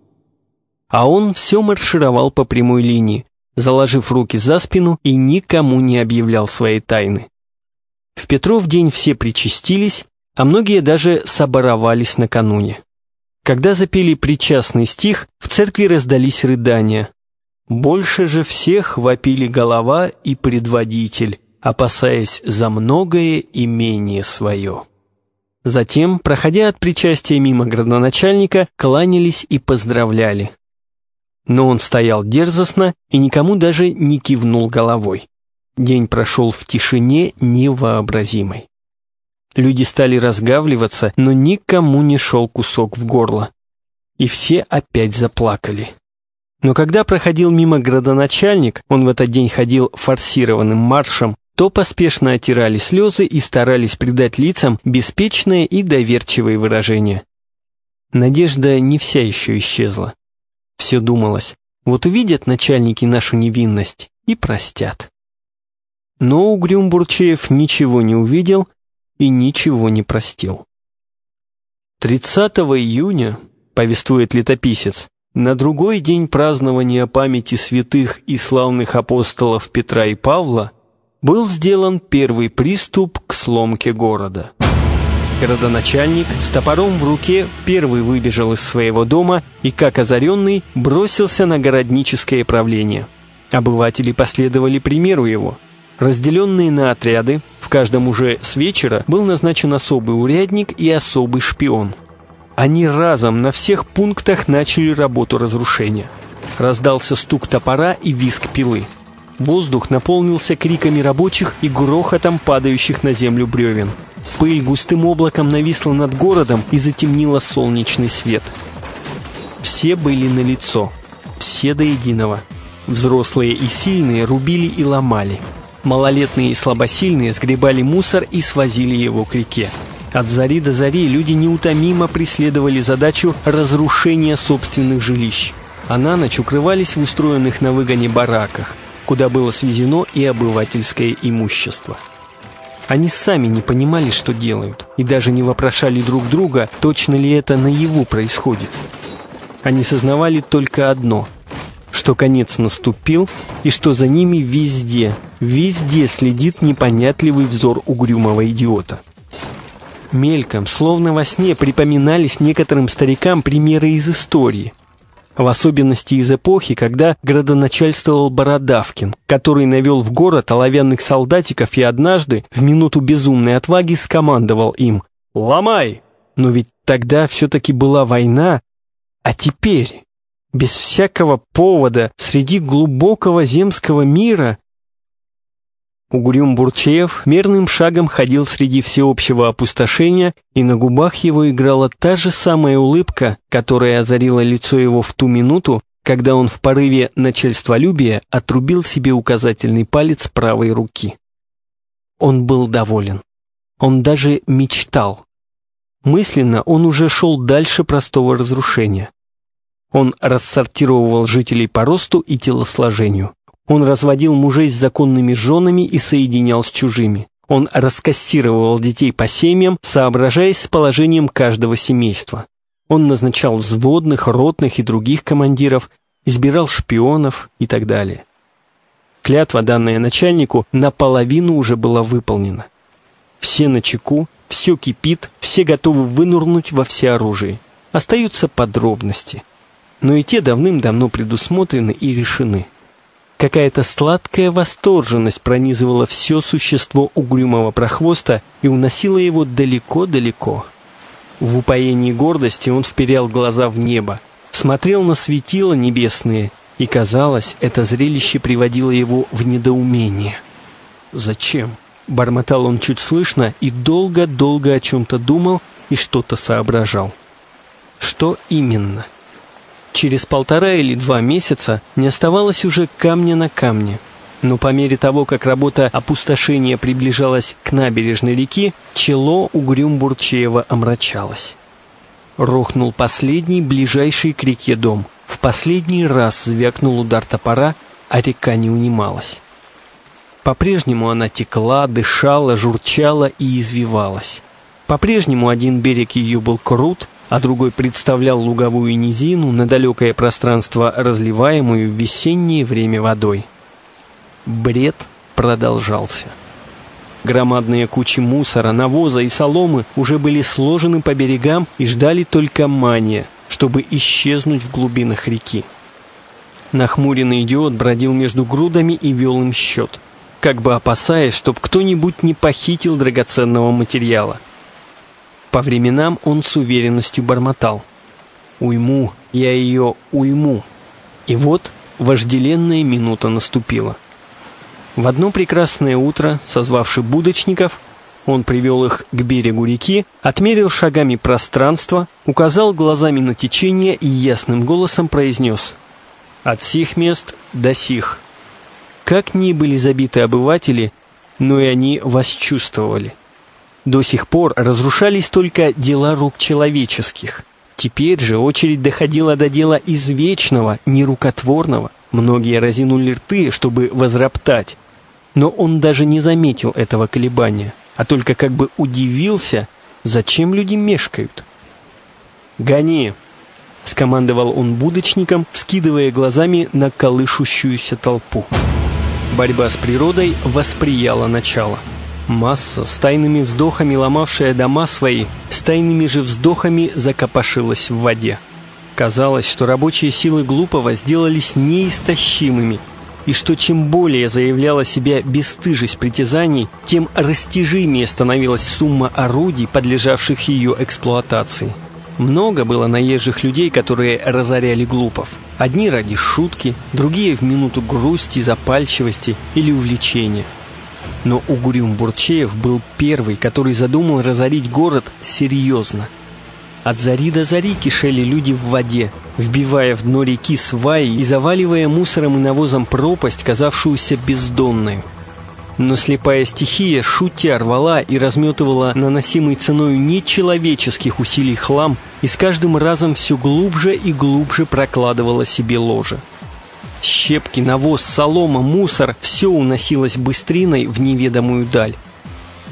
А он все маршировал по прямой линии, заложив руки за спину и никому не объявлял своей тайны. В Петров день все причастились, а многие даже соборовались накануне. Когда запели причастный стих, в церкви раздались рыдания. Больше же всех вопили голова и предводитель, опасаясь за многое имение свое. Затем, проходя от причастия мимо градоначальника, кланялись и поздравляли. Но он стоял дерзостно и никому даже не кивнул головой. День прошел в тишине невообразимой. Люди стали разгавливаться, но никому не шел кусок в горло. И все опять заплакали. Но когда проходил мимо градоначальник, он в этот день ходил форсированным маршем, то поспешно отирали слезы и старались придать лицам беспечное и доверчивое выражение. Надежда не вся еще исчезла. Все думалось, вот увидят начальники нашу невинность и простят. Но Угрюм Бурчеев ничего не увидел и ничего не простил. 30 июня, повествует летописец, на другой день празднования памяти святых и славных апостолов Петра и Павла был сделан первый приступ к сломке города. Городоначальник с топором в руке первый выбежал из своего дома и, как озаренный, бросился на городническое правление. Обыватели последовали примеру его. Разделенные на отряды, в каждом уже с вечера был назначен особый урядник и особый шпион. Они разом на всех пунктах начали работу разрушения. Раздался стук топора и визг пилы. Воздух наполнился криками рабочих и грохотом падающих на землю бревен. Пыль густым облаком нависла над городом и затемнила солнечный свет. Все были на лицо, все до единого. Взрослые и сильные рубили и ломали. Малолетные и слабосильные сгребали мусор и свозили его к реке. От зари до зари люди неутомимо преследовали задачу разрушения собственных жилищ, а на ночь укрывались в устроенных на выгоне бараках, куда было свезено и обывательское имущество. Они сами не понимали, что делают, и даже не вопрошали друг друга, точно ли это наяву происходит. Они сознавали только одно – что конец наступил и что за ними везде, везде следит непонятливый взор угрюмого идиота. Мельком, словно во сне, припоминались некоторым старикам примеры из истории – в особенности из эпохи, когда градоначальствовал Бородавкин, который навел в город оловянных солдатиков и однажды, в минуту безумной отваги, скомандовал им «Ломай!». Но ведь тогда все-таки была война, а теперь, без всякого повода, среди глубокого земского мира, Угрюм Бурчеев мерным шагом ходил среди всеобщего опустошения, и на губах его играла та же самая улыбка, которая озарила лицо его в ту минуту, когда он в порыве начальстволюбия отрубил себе указательный палец правой руки. Он был доволен. Он даже мечтал. Мысленно он уже шел дальше простого разрушения. Он рассортировывал жителей по росту и телосложению. Он разводил мужей с законными женами и соединял с чужими. Он раскассировал детей по семьям, соображаясь с положением каждого семейства. Он назначал взводных, ротных и других командиров, избирал шпионов и так далее. Клятва, данная начальнику, наполовину уже была выполнена. Все на чеку, все кипит, все готовы вынурнуть во всеоружие. Остаются подробности. Но и те давным-давно предусмотрены и решены. Какая-то сладкая восторженность пронизывала все существо угрюмого прохвоста и уносила его далеко-далеко. В упоении гордости он вперял глаза в небо, смотрел на светила небесные, и, казалось, это зрелище приводило его в недоумение. «Зачем?» — бормотал он чуть слышно и долго-долго о чем-то думал и что-то соображал. Что именно? Через полтора или два месяца не оставалось уже камня на камне. Но по мере того, как работа опустошения приближалась к набережной реки, чело Угрюм-Бурчеева омрачалось. Рухнул последний, ближайший к реке дом. В последний раз звякнул удар топора, а река не унималась. По-прежнему она текла, дышала, журчала и извивалась. По-прежнему один берег ее был крут, а другой представлял луговую низину на далекое пространство, разливаемую в весеннее время водой. Бред продолжался. Громадные кучи мусора, навоза и соломы уже были сложены по берегам и ждали только мания, чтобы исчезнуть в глубинах реки. Нахмуренный идиот бродил между грудами и вел им счет. как бы опасаясь, чтоб кто-нибудь не похитил драгоценного материала. По временам он с уверенностью бормотал. «Уйму, я ее уйму». И вот вожделенная минута наступила. В одно прекрасное утро, созвавши будочников, он привел их к берегу реки, отмерил шагами пространство, указал глазами на течение и ясным голосом произнес «От сих мест до сих». Как ни были забиты обыватели, но и они восчувствовали. До сих пор разрушались только дела рук человеческих. Теперь же очередь доходила до дела извечного, нерукотворного. Многие разинули рты, чтобы возроптать. Но он даже не заметил этого колебания а только как бы удивился, зачем люди мешкают. «Гони!» — скомандовал он будочником, вскидывая глазами на колышущуюся толпу. Борьба с природой восприяла начало. Масса, с тайными вздохами ломавшая дома свои, с тайными же вздохами закопошилась в воде. Казалось, что рабочие силы Глупого сделались неистощимыми — и что чем более заявляла себя бесстыжесть притязаний, тем растяжимее становилась сумма орудий, подлежавших ее эксплуатации. Много было наезжих людей, которые разоряли глупов. Одни ради шутки, другие в минуту грусти, запальчивости или увлечения. Но Угрюм Бурчеев был первый, который задумал разорить город серьезно – от зари до зари кишели люди в воде, вбивая в дно реки сваи и заваливая мусором и навозом пропасть, казавшуюся бездонной. Но слепая стихия, шутя, рвала и разметывала наносимый ценой нечеловеческих усилий хлам и с каждым разом все глубже и глубже прокладывала себе ложе. Щепки, навоз, солома, мусор – все уносилось быстриной в неведомую даль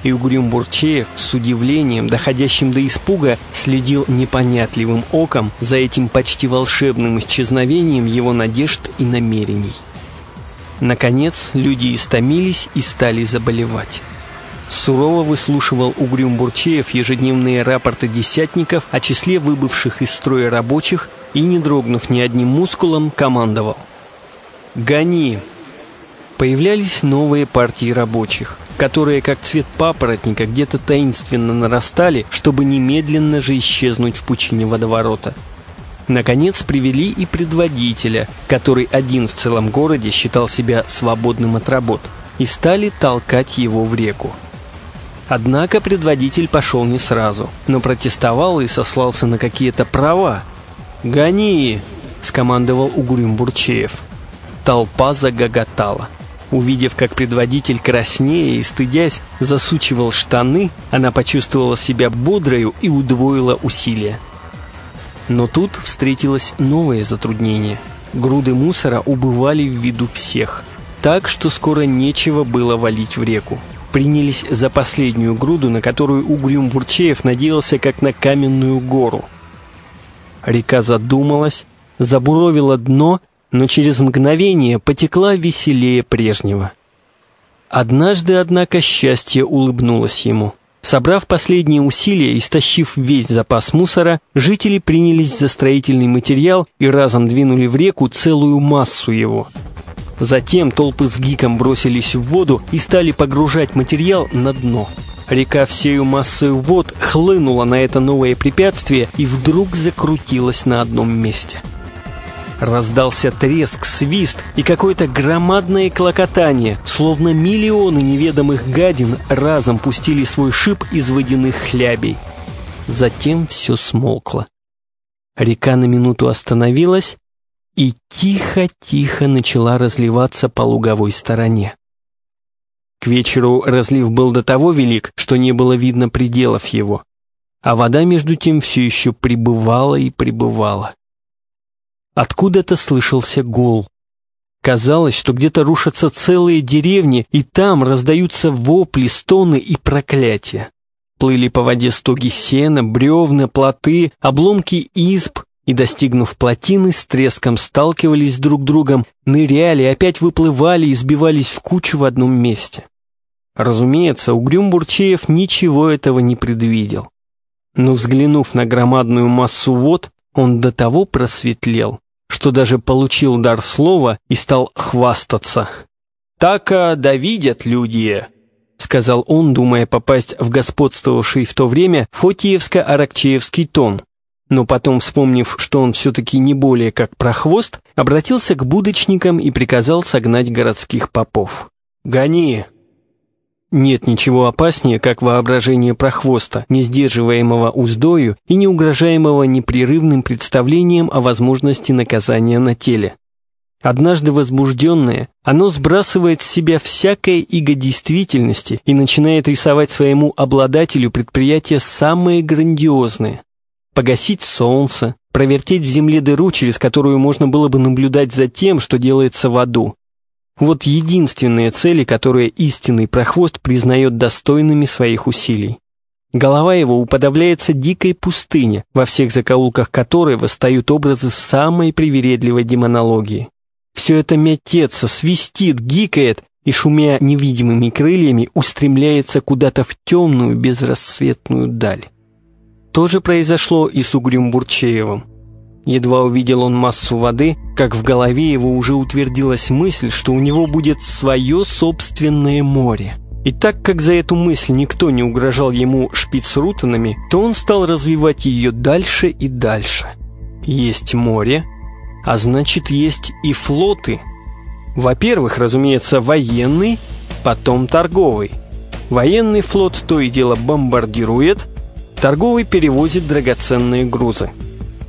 и Угрюм Бурчеев с удивлением, доходящим до испуга, следил непонятливым оком за этим почти волшебным исчезновением его надежд и намерений. Наконец, люди истомились и стали заболевать. Сурово выслушивал Угрюм Бурчеев ежедневные рапорты десятников о числе выбывших из строя рабочих и, не дрогнув ни одним мускулом, командовал. «Гони!» Появлялись новые партии рабочих – которые, как цвет папоротника, где-то таинственно нарастали, чтобы немедленно же исчезнуть в пучине водоворота. Наконец привели и предводителя, который один в целом городе считал себя свободным от работ, и стали толкать его в реку. Однако предводитель пошел не сразу, но протестовал и сослался на какие-то права. «Гони!» — скомандовал Угрюм Бурчеев. Толпа загоготала. Увидев, как предводитель краснее и стыдясь засучивал штаны, она почувствовала себя бодрою и удвоила усилия. Но тут встретилось новое затруднение. Груды мусора убывали в виду всех, так что скоро нечего было валить в реку. Принялись за последнюю груду, на которую Угрюм Бурчеев надеялся как на каменную гору. Река задумалась, забуровила дно но через мгновение потекла веселее прежнего. Однажды, однако, счастье улыбнулось ему. Собрав последние усилия и стащив весь запас мусора, жители принялись за строительный материал и разом двинули в реку целую массу его. Затем толпы с гиком бросились в воду и стали погружать материал на дно. Река всею массой вод хлынула на это новое препятствие и вдруг закрутилась на одном месте. Раздался треск, свист и какое-то громадное клокотание, словно миллионы неведомых гадин разом пустили свой шип из водяных хлябей. Затем все смолкло. Река на минуту остановилась и тихо-тихо начала разливаться по луговой стороне. К вечеру разлив был до того велик, что не было видно пределов его, а вода между тем все еще прибывала и прибывала. Откуда-то слышался гул. Казалось, что где-то рушатся целые деревни, и там раздаются вопли, стоны и проклятия. Плыли по воде стоги сена, бревна, плоты, обломки изб, и, достигнув плотины, с треском сталкивались друг с другом, ныряли, опять выплывали и сбивались в кучу в одном месте. Разумеется, Угрюм Бурчеев ничего этого не предвидел. Но взглянув на громадную массу вод, он до того просветлел, что даже получил дар слова и стал хвастаться. «Так-а да видят люди», — сказал он, думая попасть в господствовавший в то время Фотиевско-Аракчеевский тон. Но потом, вспомнив, что он все-таки не более как прохвост, обратился к будочникам и приказал согнать городских попов. «Гони!» Нет ничего опаснее, как воображение прохвоста, не сдерживаемого уздою и не угрожаемого непрерывным представлением о возможности наказания на теле. Однажды возбужденное, оно сбрасывает с себя всякое иго действительности и начинает рисовать своему обладателю предприятия самые грандиозные. Погасить солнце, провертеть в земле дыру, через которую можно было бы наблюдать за тем, что делается в аду, вот единственные цели, которые истинный прохвост признает достойными своих усилий. Голова его уподобляется дикой пустыне, во всех закоулках которой восстают образы самой привередливой демонологии. Все это мятется, свистит, гикает и, шумя невидимыми крыльями, устремляется куда-то в темную безрассветную даль. То же произошло и с Угрюм-Бурчеевым. Едва увидел он массу воды, как в голове его уже утвердилась мысль, что у него будет свое собственное море. И так как за эту мысль никто не угрожал ему шпицрутанами, то он стал развивать ее дальше и дальше. Есть море, а значит есть и флоты. Во-первых, разумеется, военный, потом торговый. Военный флот то и дело бомбардирует, торговый перевозит драгоценные грузы.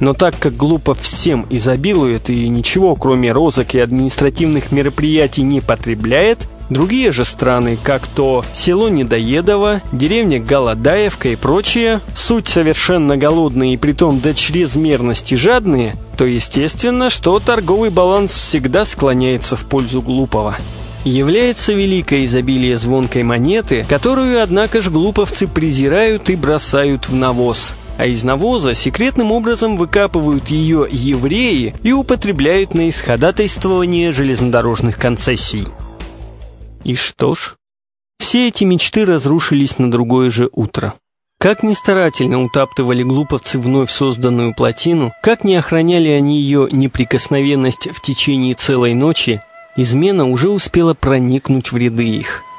Но так как глупо всем изобилует и ничего, кроме розок и административных мероприятий, не потребляет, другие же страны, как то село Недоедово, деревня Голодаевка и прочее, суть совершенно голодные и притом до чрезмерности жадные, то естественно, что торговый баланс всегда склоняется в пользу глупого. Является великое изобилие звонкой монеты, которую, однако ж, глуповцы презирают и бросают в навоз а из навоза секретным образом выкапывают ее евреи и употребляют на исходатайствование железнодорожных концессий. И что ж, все эти мечты разрушились на другое же утро. Как ни старательно утаптывали глуповцы вновь созданную плотину, как не охраняли они ее неприкосновенность в течение целой ночи, измена уже успела проникнуть в ряды их –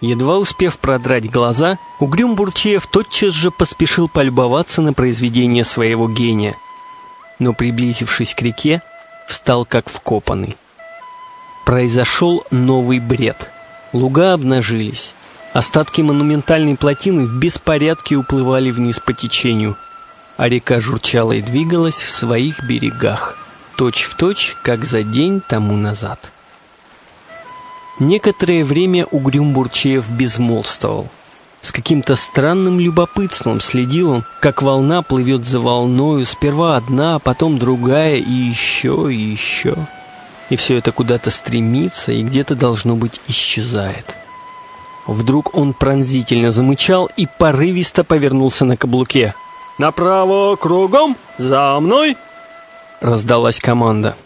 Едва успев продрать глаза, Угрюм Бурчеев тотчас же поспешил полюбоваться на произведение своего гения. Но, приблизившись к реке, встал как вкопанный. Произошел новый бред. Луга обнажились. Остатки монументальной плотины в беспорядке уплывали вниз по течению, а река журчала и двигалась в своих берегах, точь в точь, как за день тому назад. Некоторое время Угрюм Бурчеев безмолвствовал. С каким-то странным любопытством следил он, как волна плывет за волною, сперва одна, а потом другая, и еще, и еще. И все это куда-то стремится и где-то, должно быть, исчезает. Вдруг он пронзительно замычал и порывисто повернулся на каблуке. «Направо кругом! За мной!» Раздалась команда.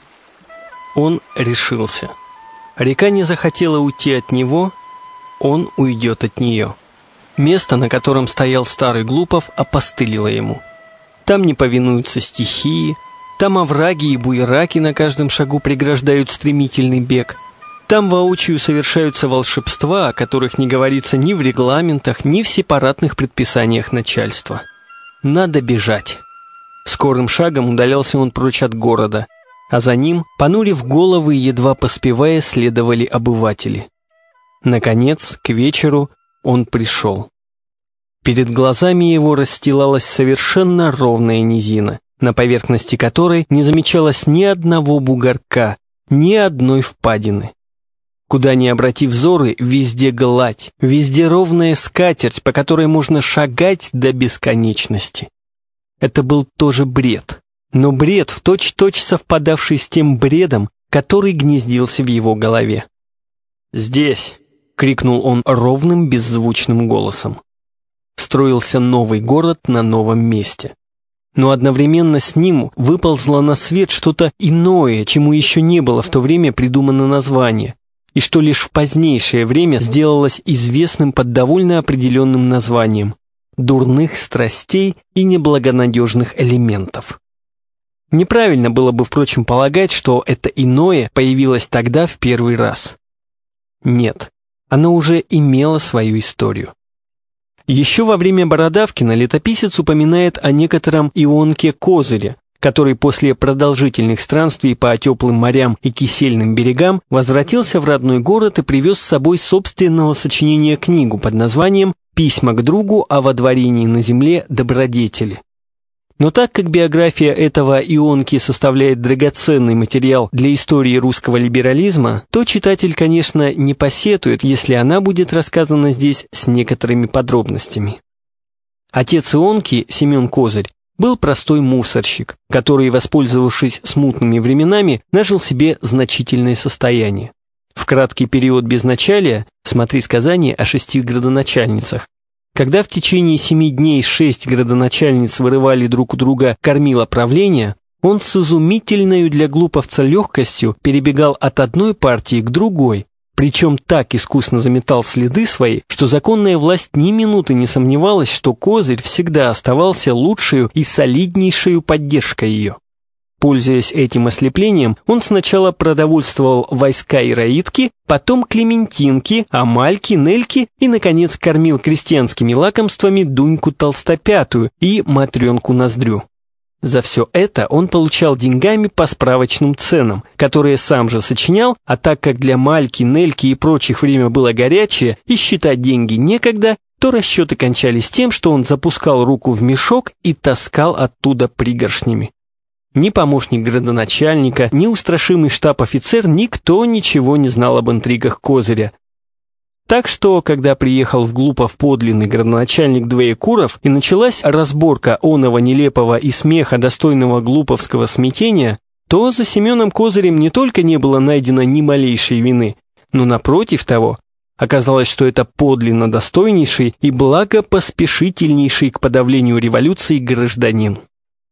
Он решился. Река не захотела уйти от него, он уйдет от нее. Место, на котором стоял старый Глупов, опостылило ему. Там не повинуются стихии, там овраги и буераки на каждом шагу преграждают стремительный бег. Там воочию совершаются волшебства, о которых не говорится ни в регламентах, ни в сепаратных предписаниях начальства. Надо бежать. Скорым шагом удалялся он прочь от города – а за ним, понурив головы, едва поспевая, следовали обыватели. Наконец, к вечеру он пришел. Перед глазами его расстилалась совершенно ровная низина, на поверхности которой не замечалось ни одного бугорка, ни одной впадины. Куда ни обрати взоры, везде гладь, везде ровная скатерть, по которой можно шагать до бесконечности. Это был тоже бред но бред в точь-точь совпадавший с тем бредом, который гнездился в его голове. «Здесь!» — крикнул он ровным беззвучным голосом. Строился новый город на новом месте. Но одновременно с ним выползло на свет что-то иное, чему еще не было в то время придумано название, и что лишь в позднейшее время сделалось известным под довольно определенным названием «дурных страстей и неблагонадежных элементов». Неправильно было бы, впрочем, полагать, что это иное появилось тогда в первый раз. Нет, оно уже имело свою историю. Еще во время Бородавкина летописец упоминает о некотором Ионке Козыре, который после продолжительных странствий по теплым морям и кисельным берегам возвратился в родной город и привез с собой собственного сочинения книгу под названием «Письма к другу о водворении на земле добродетели». Но так как биография этого Ионки составляет драгоценный материал для истории русского либерализма, то читатель, конечно, не посетует, если она будет рассказана здесь с некоторыми подробностями. Отец Ионки, Семен Козырь, был простой мусорщик, который, воспользовавшись смутными временами, нажил себе значительное состояние. В краткий период безначалия, смотри сказание о шести градоначальницах, когда в течение семи дней шесть градоначальниц вырывали друг у друга кормила правления, он с изумительной для глуповца легкостью перебегал от одной партии к другой, причем так искусно заметал следы свои, что законная власть ни минуты не сомневалась, что Козырь всегда оставался лучшей и солиднейшей поддержкой ее. Пользуясь этим ослеплением, он сначала продовольствовал войска Ираидки, потом Клементинки, Амальки, Нельки и, наконец, кормил крестьянскими лакомствами Дуньку Толстопятую и Матренку Ноздрю. За все это он получал деньгами по справочным ценам, которые сам же сочинял, а так как для Мальки, Нельки и прочих время было горячее и считать деньги некогда, то расчеты кончались тем, что он запускал руку в мешок и таскал оттуда пригоршнями. Ни помощник градоначальника, ни устрашимый штаб-офицер, никто ничего не знал об интригах Козыря. Так что, когда приехал в Глупов подлинный градоначальник Двоекуров и началась разборка оного нелепого и смеха достойного глуповского смятения, то за Семеном Козырем не только не было найдено ни малейшей вины, но напротив того, оказалось, что это подлинно достойнейший и благопоспешительнейший к подавлению революции гражданин.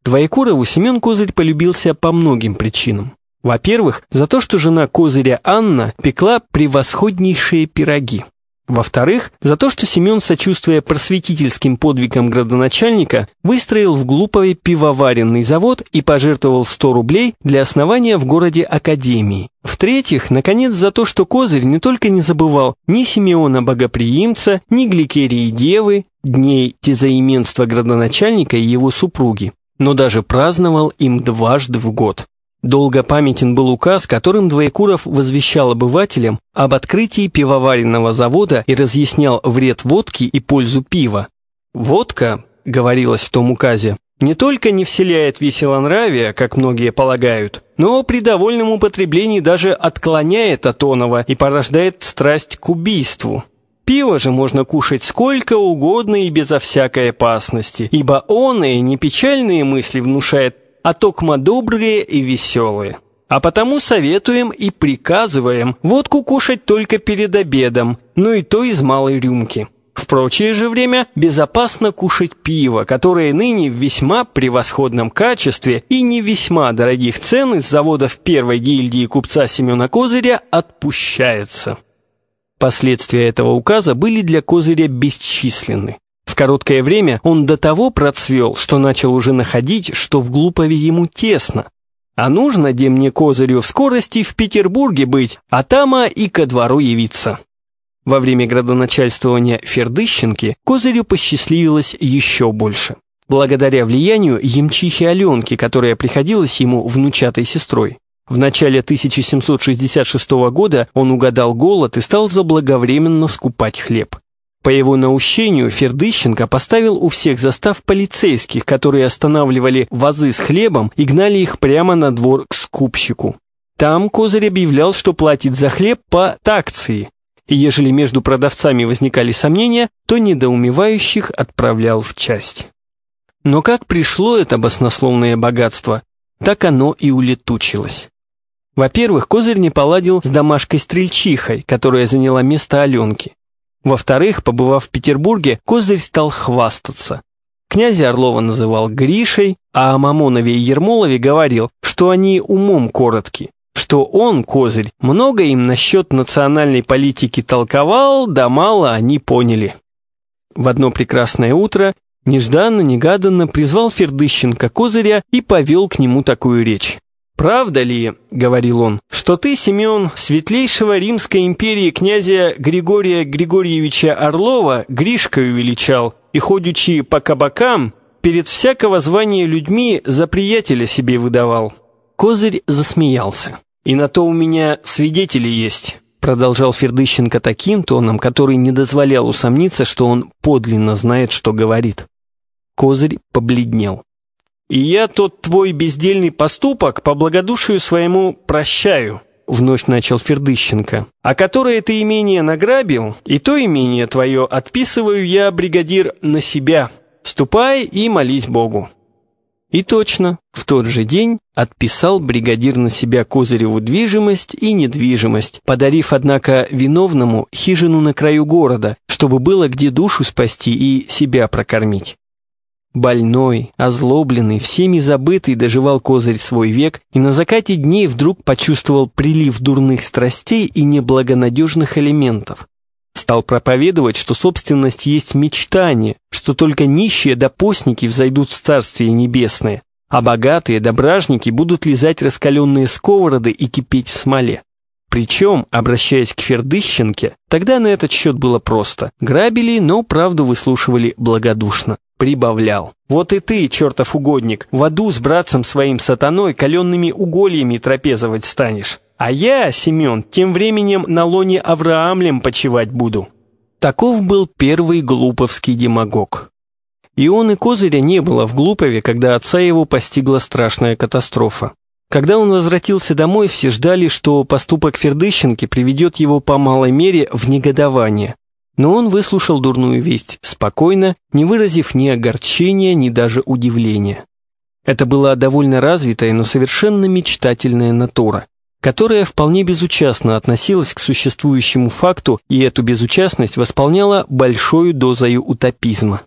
Двоекурову Семен Козырь полюбился по многим причинам. Во-первых, за то, что жена Козыря Анна пекла превосходнейшие пироги. Во-вторых, за то, что Семен, сочувствуя просветительским подвигам градоначальника, выстроил в Глупове пивоваренный завод и пожертвовал 100 рублей для основания в городе Академии. В-третьих, наконец, за то, что Козырь не только не забывал ни Симеона Богоприимца, ни Гликерии Девы, дней тезаименства градоначальника и его супруги, но даже праздновал им дважды в год. Долго памятен был указ, которым Двоекуров возвещал обывателям об открытии пивоваренного завода и разъяснял вред водки и пользу пива. «Водка», — говорилось в том указе, не только не вселяет веселонравие, как многие полагают, но при довольном употреблении даже отклоняет от оного и порождает страсть к убийству. Пиво же можно кушать сколько угодно и безо всякой опасности, ибо он и не печальные мысли внушает, а токмо добрые и веселые. А потому советуем и приказываем водку кушать только перед обедом, но и то из малой рюмки. В прочее же время безопасно кушать пиво, которое ныне в весьма превосходном качестве и не весьма дорогих цен из заводов первой гильдии купца Семена Козыря отпущается. Последствия этого указа были для Козыря бесчисленны. В короткое время он до того процвел, что начал уже находить, что в Глупове ему тесно. А нужно, где мне Козырю в скорости в Петербурге быть, а тама и ко двору явиться. Во время градоначальствования Фердыщенки Козырю посчастливилось еще больше. Благодаря влиянию ямчихи Аленки, которая приходилась ему внучатой сестрой. В начале 1766 года он угадал голод и стал заблаговременно скупать хлеб. По его наущению Фердыщенко поставил у всех застав полицейских, которые останавливали вазы с хлебом и гнали их прямо на двор к скупщику. Там Козырь объявлял, что платит за хлеб по такции, и ежели между продавцами возникали сомнения, то недоумевающих отправлял в часть. Но как пришло это баснословное богатство, так оно и улетучилось. Во-первых, Козырь не поладил с домашкой-стрельчихой, которая заняла место Аленки. Во-вторых, побывав в Петербурге, Козырь стал хвастаться. Князя Орлова называл Гришей, а о Мамонове и Ермолове говорил, что они умом коротки, что он, Козырь, много им насчет национальной политики толковал, да мало они поняли. В одно прекрасное утро нежданно-негаданно призвал Фердыщенко Козыря и повел к нему такую речь. «Правда ли, — говорил он, — что ты, Семен, светлейшего Римской империи князя Григория Григорьевича Орлова Гришкою величал и, ходячи по кабакам, перед всякого звания людьми за приятеля себе выдавал?» Козырь засмеялся. «И на то у меня свидетели есть», — продолжал Фердыщенко таким тоном, который не дозволял усомниться, что он подлинно знает, что говорит. Козырь побледнел. «И я тот твой бездельный поступок по благодушию своему прощаю», — вновь начал Фердыщенко. «А которое ты имение награбил, и то имение твое отписываю я, бригадир, на себя. Ступай и молись Богу». И точно, в тот же день отписал бригадир на себя Козыреву движимость и недвижимость, подарив, однако, виновному хижину на краю города, чтобы было где душу спасти и себя прокормить. Больной, озлобленный, всеми забытый доживал Козырь свой век и на закате дней вдруг почувствовал прилив дурных страстей и неблагонадежных элементов. Стал проповедовать, что собственность есть мечтание, что только нищие да взойдут в Царствие Небесное, а богатые дображники будут лизать раскаленные сковороды и кипеть в смоле. Причем, обращаясь к Фердыщенке, тогда на этот счет было просто. Грабили, но правду выслушивали благодушно. Прибавлял. «Вот и ты, чертов угодник, в аду с братцем своим сатаной каленными угольями трапезовать станешь. А я, Семен, тем временем на лоне Авраамлем почивать буду». Таков был первый глуповский демагог. И он и Козыря не было в Глупове, когда отца его постигла страшная катастрофа. Когда он возвратился домой, все ждали, что поступок Фердыщенки приведет его по малой мере в негодование. Но он выслушал дурную весть спокойно, не выразив ни огорчения, ни даже удивления. Это была довольно развитая, но совершенно мечтательная натура которая вполне безучастно относилась к существующему факту и эту безучастность восполняла большой дозой утопизма.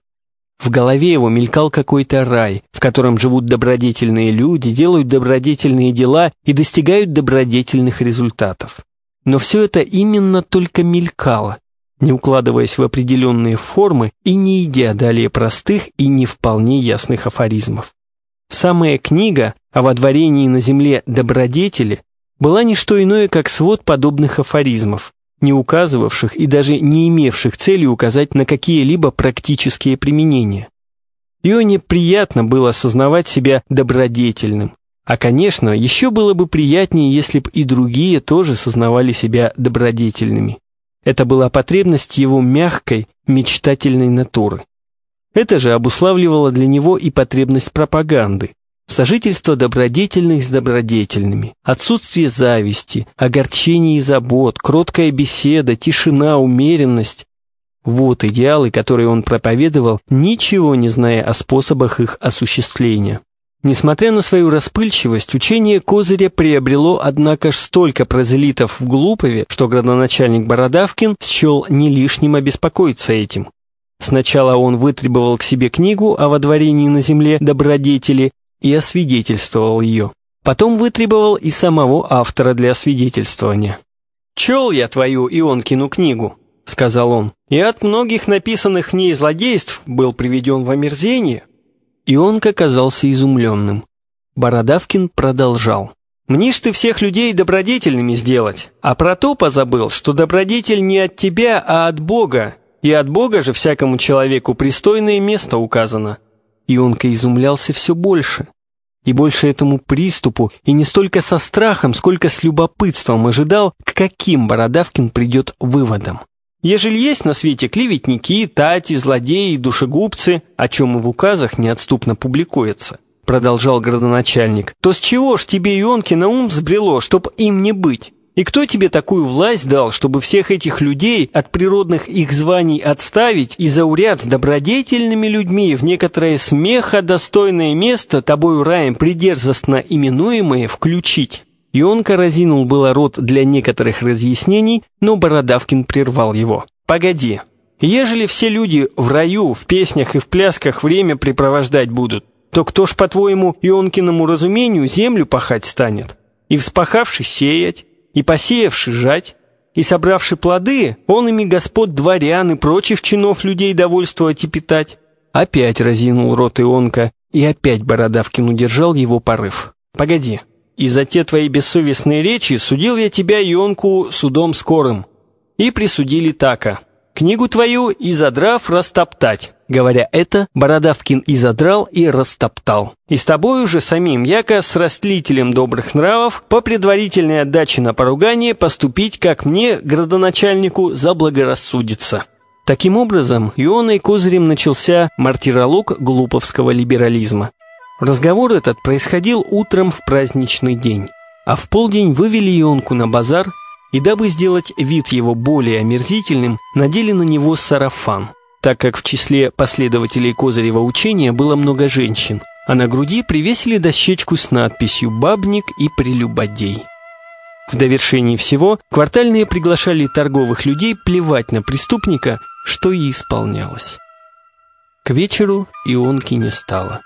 В голове его мелькал какой-то рай, в котором живут добродетельные люди, делают добродетельные дела и достигают добродетельных результатов. Но все это именно только мелькало, не укладываясь в определенные формы и не идя далее простых и не вполне ясных афоризмов. Самая книга о водворении на земле добродетели была не что иное, как свод подобных афоризмов, не указывавших и даже не имевших цели указать на какие-либо практические применения. Ионе приятно было осознавать себя добродетельным, а, конечно, еще было бы приятнее, если бы и другие тоже сознавали себя добродетельными. Это была потребность его мягкой, мечтательной натуры. Это же обуславливало для него и потребность пропаганды сожительство добродетельных с добродетельными, отсутствие зависти, огорчений и забот, кроткая беседа, тишина, умеренность. Вот идеалы, которые он проповедовал, ничего не зная о способах их осуществления. Несмотря на свою распыльчивость, учение Козыря приобрело, однако ж, столько прозелитов в Глупове, что градоначальник Бородавкин счел не лишним обеспокоиться этим. Сначала он вытребовал к себе книгу о водворении на земле добродетели, и освидетельствовал ее. Потом вытребовал и самого автора для освидетельствования. «Чел я твою Ионкину книгу», — сказал он, «и от многих написанных в ней злодейств был приведен в омерзение». Ионка казался изумленным. Бородавкин продолжал. «Мнишь ты всех людей добродетельными сделать, а про то позабыл, что добродетель не от тебя, а от Бога, и от Бога же всякому человеку пристойное место указано». Ионка изумлялся все больше и больше этому приступу, и не столько со страхом, сколько с любопытством ожидал, к каким Бородавкин придет выводам. Ежели есть на свете клеветники, тати, злодеи, душегубцы, о чем и в указах неотступно публикуется, продолжал градоначальник, то с чего ж тебе, Ионки, на ум взбрело, чтоб им не быть? И кто тебе такую власть дал, чтобы всех этих людей от природных их званий отставить и зауряд с добродетельными людьми в некоторое смеха достойное место, тобою раем придерзостно именуемое, включить?» Ионка разинул было рот для некоторых разъяснений, но Бородавкин прервал его. «Погоди. Ежели все люди в раю, в песнях и в плясках время препровождать будут, то кто ж, по-твоему, Ионкиному разумению землю пахать станет? И вспахавший сеять, и посеявши жать, и собравши плоды, он ими господ дворян и прочих чинов людей довольствовать и питать. Опять разинул рот Ионка, и опять Бородавкин удержал его порыв. «Погоди, и за те твои бессовестные речи судил я тебя, Ионку, судом скорым. И присудили така. Книгу твою и задрав растоптать. Говоря это, Бородавкин и задрал, и растоптал. И с тобой уже самим, яко с растлителем добрых нравов, по предварительной отдаче на поругание поступить, как мне, градоначальнику, заблагорассудится». Таким образом, Ионой Козырем начался мартиролог глуповского либерализма. Разговор этот происходил утром в праздничный день, а в полдень вывели Ионку на базар и, дабы сделать вид его более омерзительным, надели на него сарафан, так как в числе последователей Козырева учения было много женщин, а на груди привесили дощечку с надписью «Бабник» и «Прелюбодей». В довершении всего квартальные приглашали торговых людей плевать на преступника, что и исполнялось. К вечеру Ионки не стало.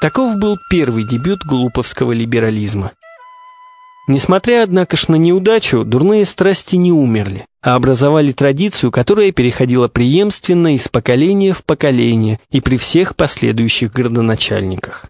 Таков был первый дебют глуповского либерализма. Несмотря, однако ж, на неудачу, дурные страсти не умерли, а образовали традицию, которая переходила преемственно из поколения в поколение и при всех последующих городоначальниках.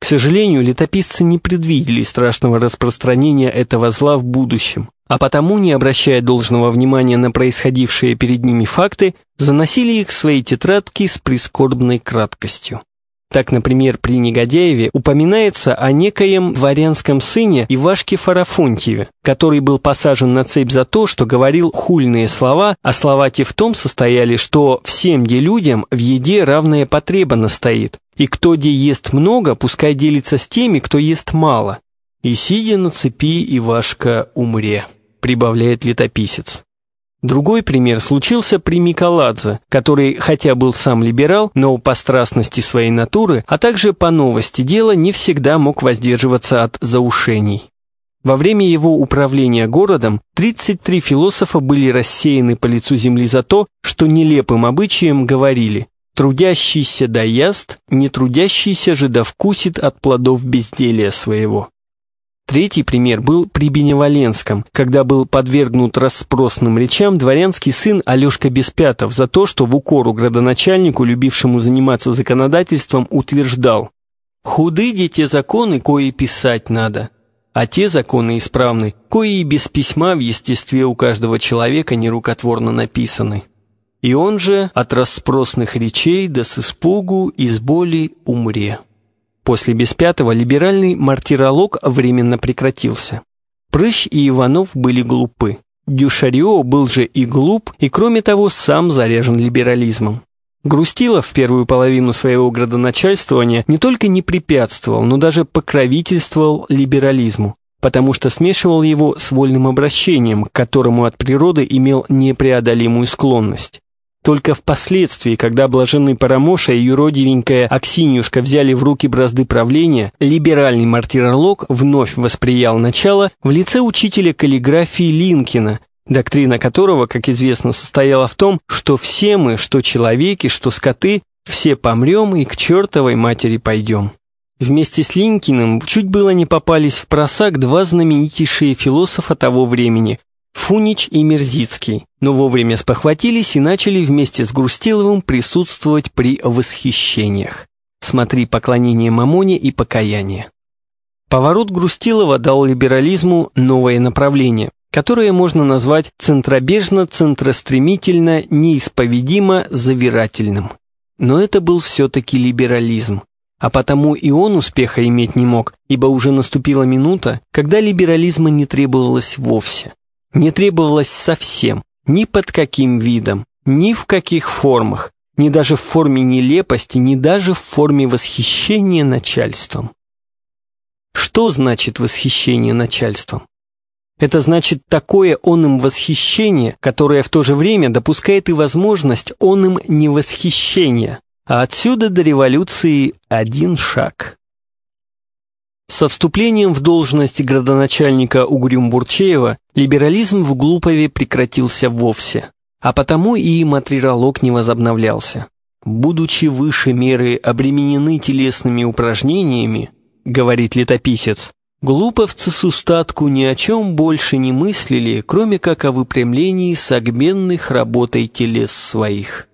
К сожалению, летописцы не предвидели страшного распространения этого зла в будущем, а потому, не обращая должного внимания на происходившие перед ними факты, заносили их в свои тетрадки с прискорбной краткостью. Так, например, при Негодяеве упоминается о некоем дворянском сыне Ивашке Фарафонтьеве, который был посажен на цепь за то, что говорил хульные слова, а слова те в том состояли, что всем де людям в еде равная потреба настоит, и кто де ест много, пускай делится с теми, кто ест мало. И сидя на цепи, Ивашка умре, прибавляет летописец. Другой пример случился при Миколадзе, который, хотя был сам либерал, но по страстности своей натуры, а также по новости дела не всегда мог воздерживаться от заушений. Во время его управления городом 33 философа были рассеяны по лицу земли за то, что нелепым обычаем говорили «трудящийся да яст, не трудящийся же да вкусит от плодов безделия своего». Третий пример был при Беневоленском, когда был подвергнут расспросным речам дворянский сын Алешка Беспятов за то, что в укору градоначальнику, любившему заниматься законодательством, утверждал «Худы де те законы, кои писать надо, а те законы исправны, кои и без письма в естестве у каждого человека нерукотворно написаны». И он же от расспросных речей да с испугу из боли умре. После Беспятого либеральный мартиролог временно прекратился. Прыщ и Иванов были глупы. Дюшарио был же и глуп, и кроме того сам заряжен либерализмом. Грустилов в первую половину своего градоначальствования не только не препятствовал, но даже покровительствовал либерализму, потому что смешивал его с вольным обращением, к которому от природы имел непреодолимую склонность. Только впоследствии, когда блаженный Парамоша и юродивенькая Аксинюшка взяли в руки бразды правления, либеральный мартиролог вновь восприял начало в лице учителя каллиграфии Линкина, доктрина которого, как известно, состояла в том, что все мы, что человеки, что скоты, все помрем и к чертовой матери пойдем. Вместе с Линкиным чуть было не попались в просак два знаменитейшие философа того времени Фунич и Мерзицкий, но вовремя спохватились и начали вместе с Грустиловым присутствовать при восхищениях. Смотри «Поклонение Мамоне» и «Покаяние». Поворот Грустилова дал либерализму новое направление, которое можно назвать центробежно-центростремительно, неисповедимо завирательным. Но это был все-таки либерализм. А потому и он успеха иметь не мог, ибо уже наступила минута, когда либерализма не требовалось вовсе не требовалось совсем, ни под каким видом, ни в каких формах, ни даже в форме нелепости, ни даже в форме восхищения начальством. Что значит восхищение начальством? Это значит такое он им восхищение, которое в то же время допускает и возможность он им невосхищения, а отсюда до революции один шаг. Со вступлением в должность градоначальника Угрюм-Бурчеева либерализм в Глупове прекратился вовсе, а потому и матриролог не возобновлялся. Будучи выше меры обременены телесными упражнениями, говорит летописец, глуповцы с устатку ни о чем больше не мыслили, кроме как о выпрямлении согменных работой телес своих.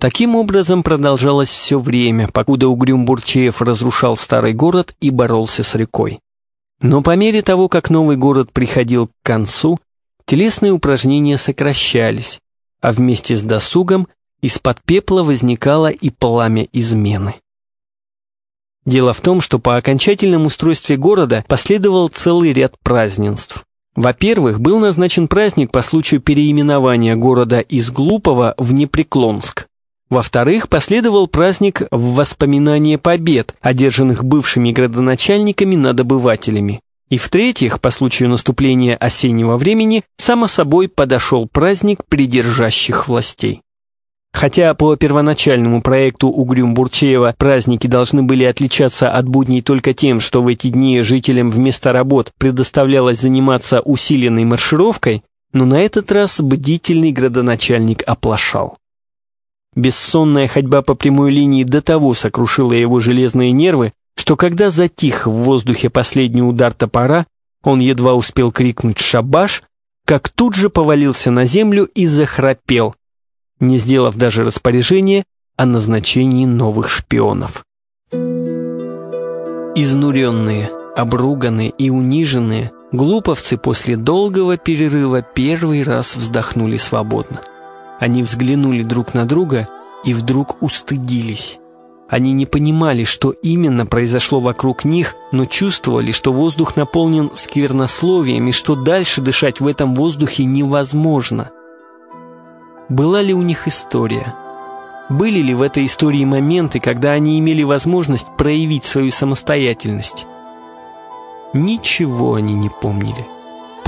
Таким образом продолжалось все время, покуда Угрюм Бурчеев разрушал старый город и боролся с рекой. Но по мере того, как новый город приходил к концу, телесные упражнения сокращались, а вместе с досугом из-под пепла возникало и пламя измены. Дело в том, что по окончательном устройстве города последовал целый ряд празднеств. Во-первых, был назначен праздник по случаю переименования города из Глупого в Непреклонск. Во-вторых, последовал праздник в воспоминание побед, одержанных бывшими градоначальниками над обывателями. И в-третьих, по случаю наступления осеннего времени, само собой подошел праздник придержащих властей. Хотя по первоначальному проекту Угрюм-Бурчеева праздники должны были отличаться от будней только тем, что в эти дни жителям вместо работ предоставлялось заниматься усиленной маршировкой, но на этот раз бдительный градоначальник оплошал. Бессонная ходьба по прямой линии до того сокрушила его железные нервы, что когда затих в воздухе последний удар топора, он едва успел крикнуть «Шабаш!», как тут же повалился на землю и захрапел, не сделав даже распоряжения о назначении новых шпионов. Изнуренные, обруганные и униженные, глуповцы после долгого перерыва первый раз вздохнули свободно. Они взглянули друг на друга и вдруг устыдились. Они не понимали, что именно произошло вокруг них, но чувствовали, что воздух наполнен сквернословием и что дальше дышать в этом воздухе невозможно. Была ли у них история? Были ли в этой истории моменты, когда они имели возможность проявить свою самостоятельность? Ничего они не помнили.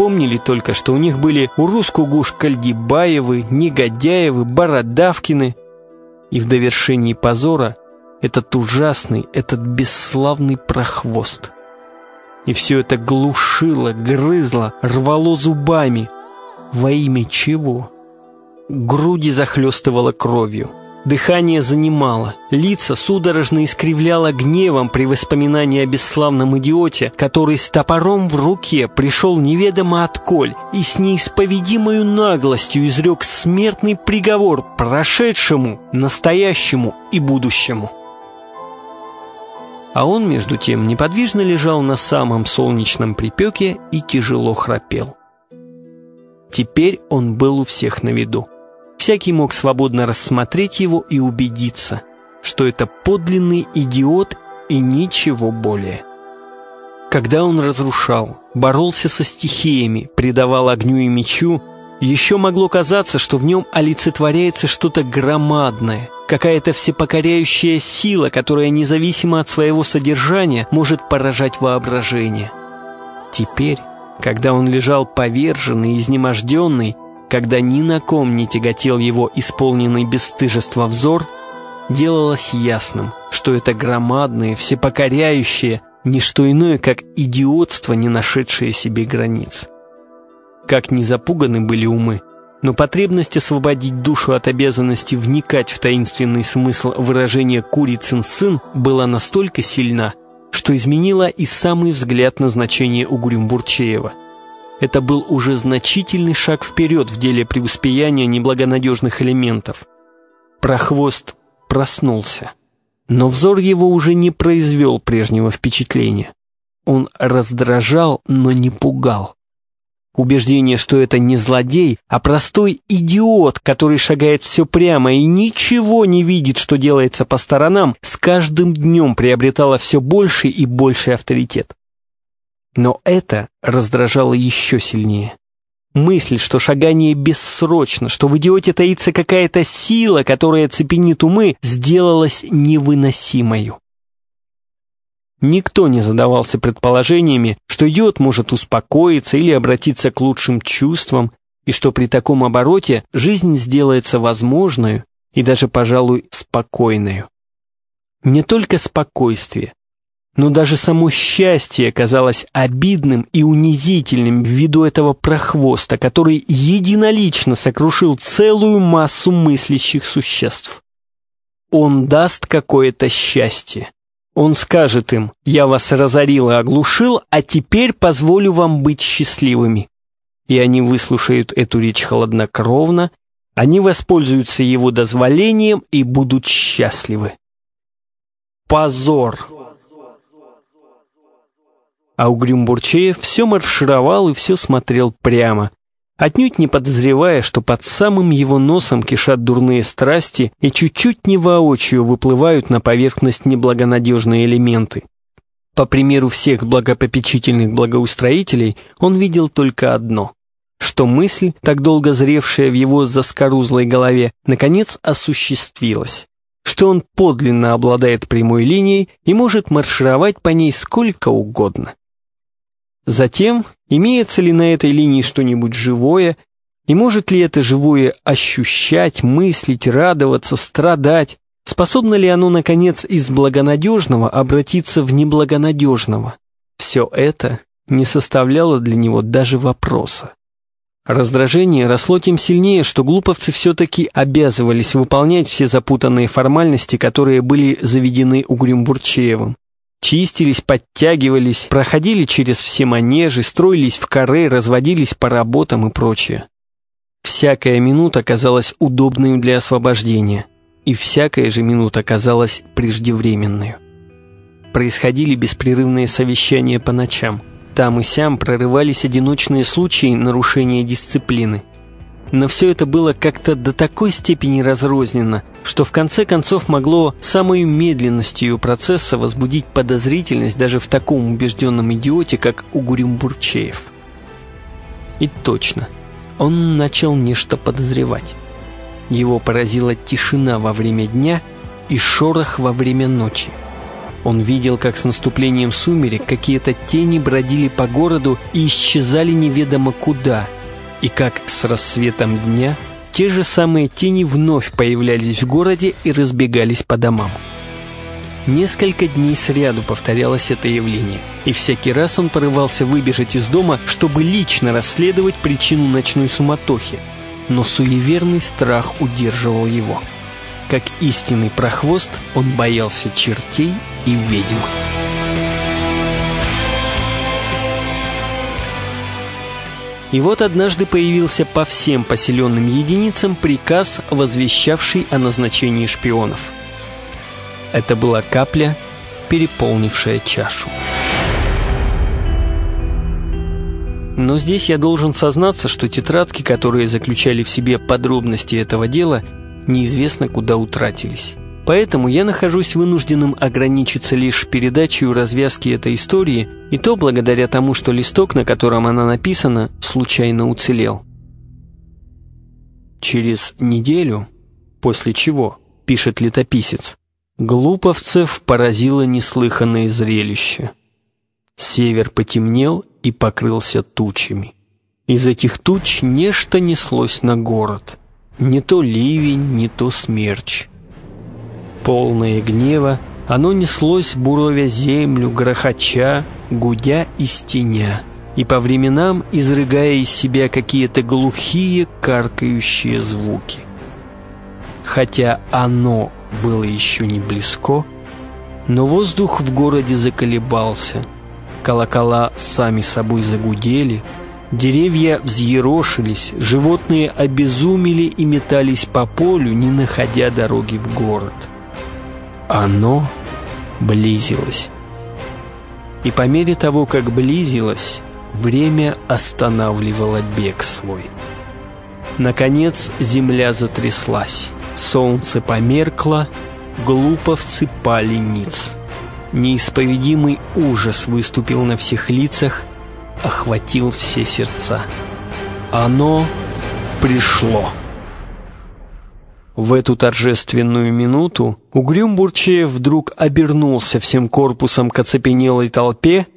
Помнили только, что у них были Урус-Кугуш Кальгибаевы, Негодяевы, Бородавкины. И в довершении позора этот ужасный, этот бесславный прохвост. И все это глушило, грызло, рвало зубами. Во имя чего? Груди захлестывало кровью. Дыхание занимало, лица судорожно искривляло гневом при воспоминании о бесславном идиоте, который с топором в руке пришел неведомо отколь и с неисповедимою наглостью изрек смертный приговор прошедшему, настоящему и будущему. А он, между тем, неподвижно лежал на самом солнечном припеке и тяжело храпел. Теперь он был у всех на виду. Всякий мог свободно рассмотреть его и убедиться, что это подлинный идиот и ничего более. Когда он разрушал, боролся со стихиями, придавал огню и мечу, еще могло казаться, что в нем олицетворяется что-то громадное, какая-то всепокоряющая сила, которая независимо от своего содержания может поражать воображение. Теперь, когда он лежал поверженный и изнеможденный, когда ни на ком не тяготел его исполненный бесстыжества взор, делалось ясным, что это громадное, всепокоряющее, не что иное, как идиотство, не нашедшее себе границ. Как ни запуганы были умы, но потребность освободить душу от обязанности вникать в таинственный смысл выражения «курицын сын» была настолько сильна, что изменила и самый взгляд на значение Угрюм-Бурчеева – это был уже значительный шаг вперед в деле преуспеяния неблагонадежных элементов. Прохвост проснулся. Но взор его уже не произвел прежнего впечатления. Он раздражал, но не пугал. Убеждение, что это не злодей, а простой идиот, который шагает все прямо и ничего не видит, что делается по сторонам, с каждым днем приобретало все больше и больший авторитет. Но это раздражало еще сильнее. Мысль, что шагание бессрочно, что в идиоте таится какая-то сила, которая цепенит умы, сделалась невыносимою. Никто не задавался предположениями, что идиот может успокоиться или обратиться к лучшим чувствам, и что при таком обороте жизнь сделается возможной и даже, пожалуй, спокойной. Не только спокойствие, но даже само счастье казалось обидным и унизительным ввиду этого прохвоста, который единолично сокрушил целую массу мыслящих существ. Он даст какое-то счастье. Он скажет им, я вас разорил и оглушил, а теперь позволю вам быть счастливыми. И они выслушают эту речь холоднокровно, они воспользуются его дозволением и будут счастливы. Позор! А Угрюм Бурчеев все маршировал и все смотрел прямо, отнюдь не подозревая, что под самым его носом кишат дурные страсти и чуть-чуть не воочию выплывают на поверхность неблагонадежные элементы. По примеру всех благопопечительных благоустроителей, он видел только одно — что мысль, так долго зревшая в его заскорузлой голове, наконец осуществилась, что он подлинно обладает прямой линией и может маршировать по ней сколько угодно. Затем, имеется ли на этой линии что-нибудь живое, и может ли это живое ощущать, мыслить, радоваться, страдать, способно ли оно, наконец, из благонадежного обратиться в неблагонадежного? Все это не составляло для него даже вопроса. Раздражение росло тем сильнее, что глуповцы все-таки обязывались выполнять все запутанные формальности, которые были заведены Угрюмбурчеевым. Чистились, подтягивались, проходили через все манежи, строились в каре, разводились по работам и прочее. Всякая минута казалась удобной для освобождения, и всякая же минута казалась преждевременной. Происходили беспрерывные совещания по ночам. Там и сям прорывались одиночные случаи нарушения дисциплины. Но все это было как-то до такой степени разрознено, что в конце концов могло самой медленностью процесса возбудить подозрительность даже в таком убежденном идиоте, как Угурюмбурчеев. И точно, он начал нечто подозревать. Его поразила тишина во время дня и шорох во время ночи. Он видел, как с наступлением сумерек какие-то тени бродили по городу и исчезали неведомо куда – и как с рассветом дня те же самые тени вновь появлялись в городе и разбегались по домам. Несколько дней сряду повторялось это явление, и всякий раз он порывался выбежать из дома, чтобы лично расследовать причину ночной суматохи, но суеверный страх удерживал его. Как истинный прохвост, он боялся чертей и ведьм. И вот однажды появился по всем поселенным единицам приказ, возвещавший о назначении шпионов. Это была капля, переполнившая чашу. Но здесь я должен сознаться, что тетрадки, которые заключали в себе подробности этого дела, неизвестно куда утратились. Поэтому я нахожусь вынужденным ограничиться лишь передачей развязки этой истории, и то благодаря тому, что листок, на котором она написана, случайно уцелел. Через неделю, после чего, пишет летописец, глуповцев поразило неслыханное зрелище. Север потемнел и покрылся тучами. Из этих туч нечто неслось на город. Не то ливень, не то смерч. Полное гнева, оно неслось, буровя землю, грохоча, гудя и стеня, и по временам изрыгая из себя какие-то глухие, каркающие звуки. Хотя оно было еще не близко, но воздух в городе заколебался, колокола сами собой загудели, деревья взъерошились, животные обезумели и метались по полю, не находя дороги в город. Оно близилось. И по мере того, как близилось, время останавливало бег свой. Наконец земля затряслась, солнце померкло, глуповцы пали ниц. Неисповедимый ужас выступил на всех лицах, охватил все сердца. Оно пришло. В эту торжественную минуту Угрюм Бурчеев вдруг обернулся всем корпусом к оцепенелой толпе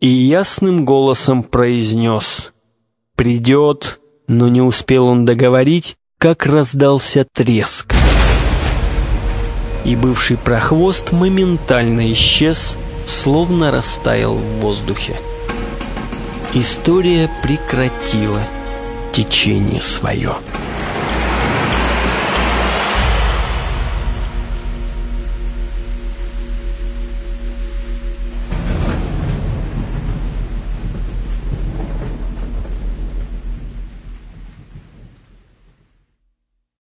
и ясным голосом произнес «Придет», но не успел он договорить, как раздался треск. И бывший прохвост моментально исчез, словно растаял в воздухе. История прекратила течение свое.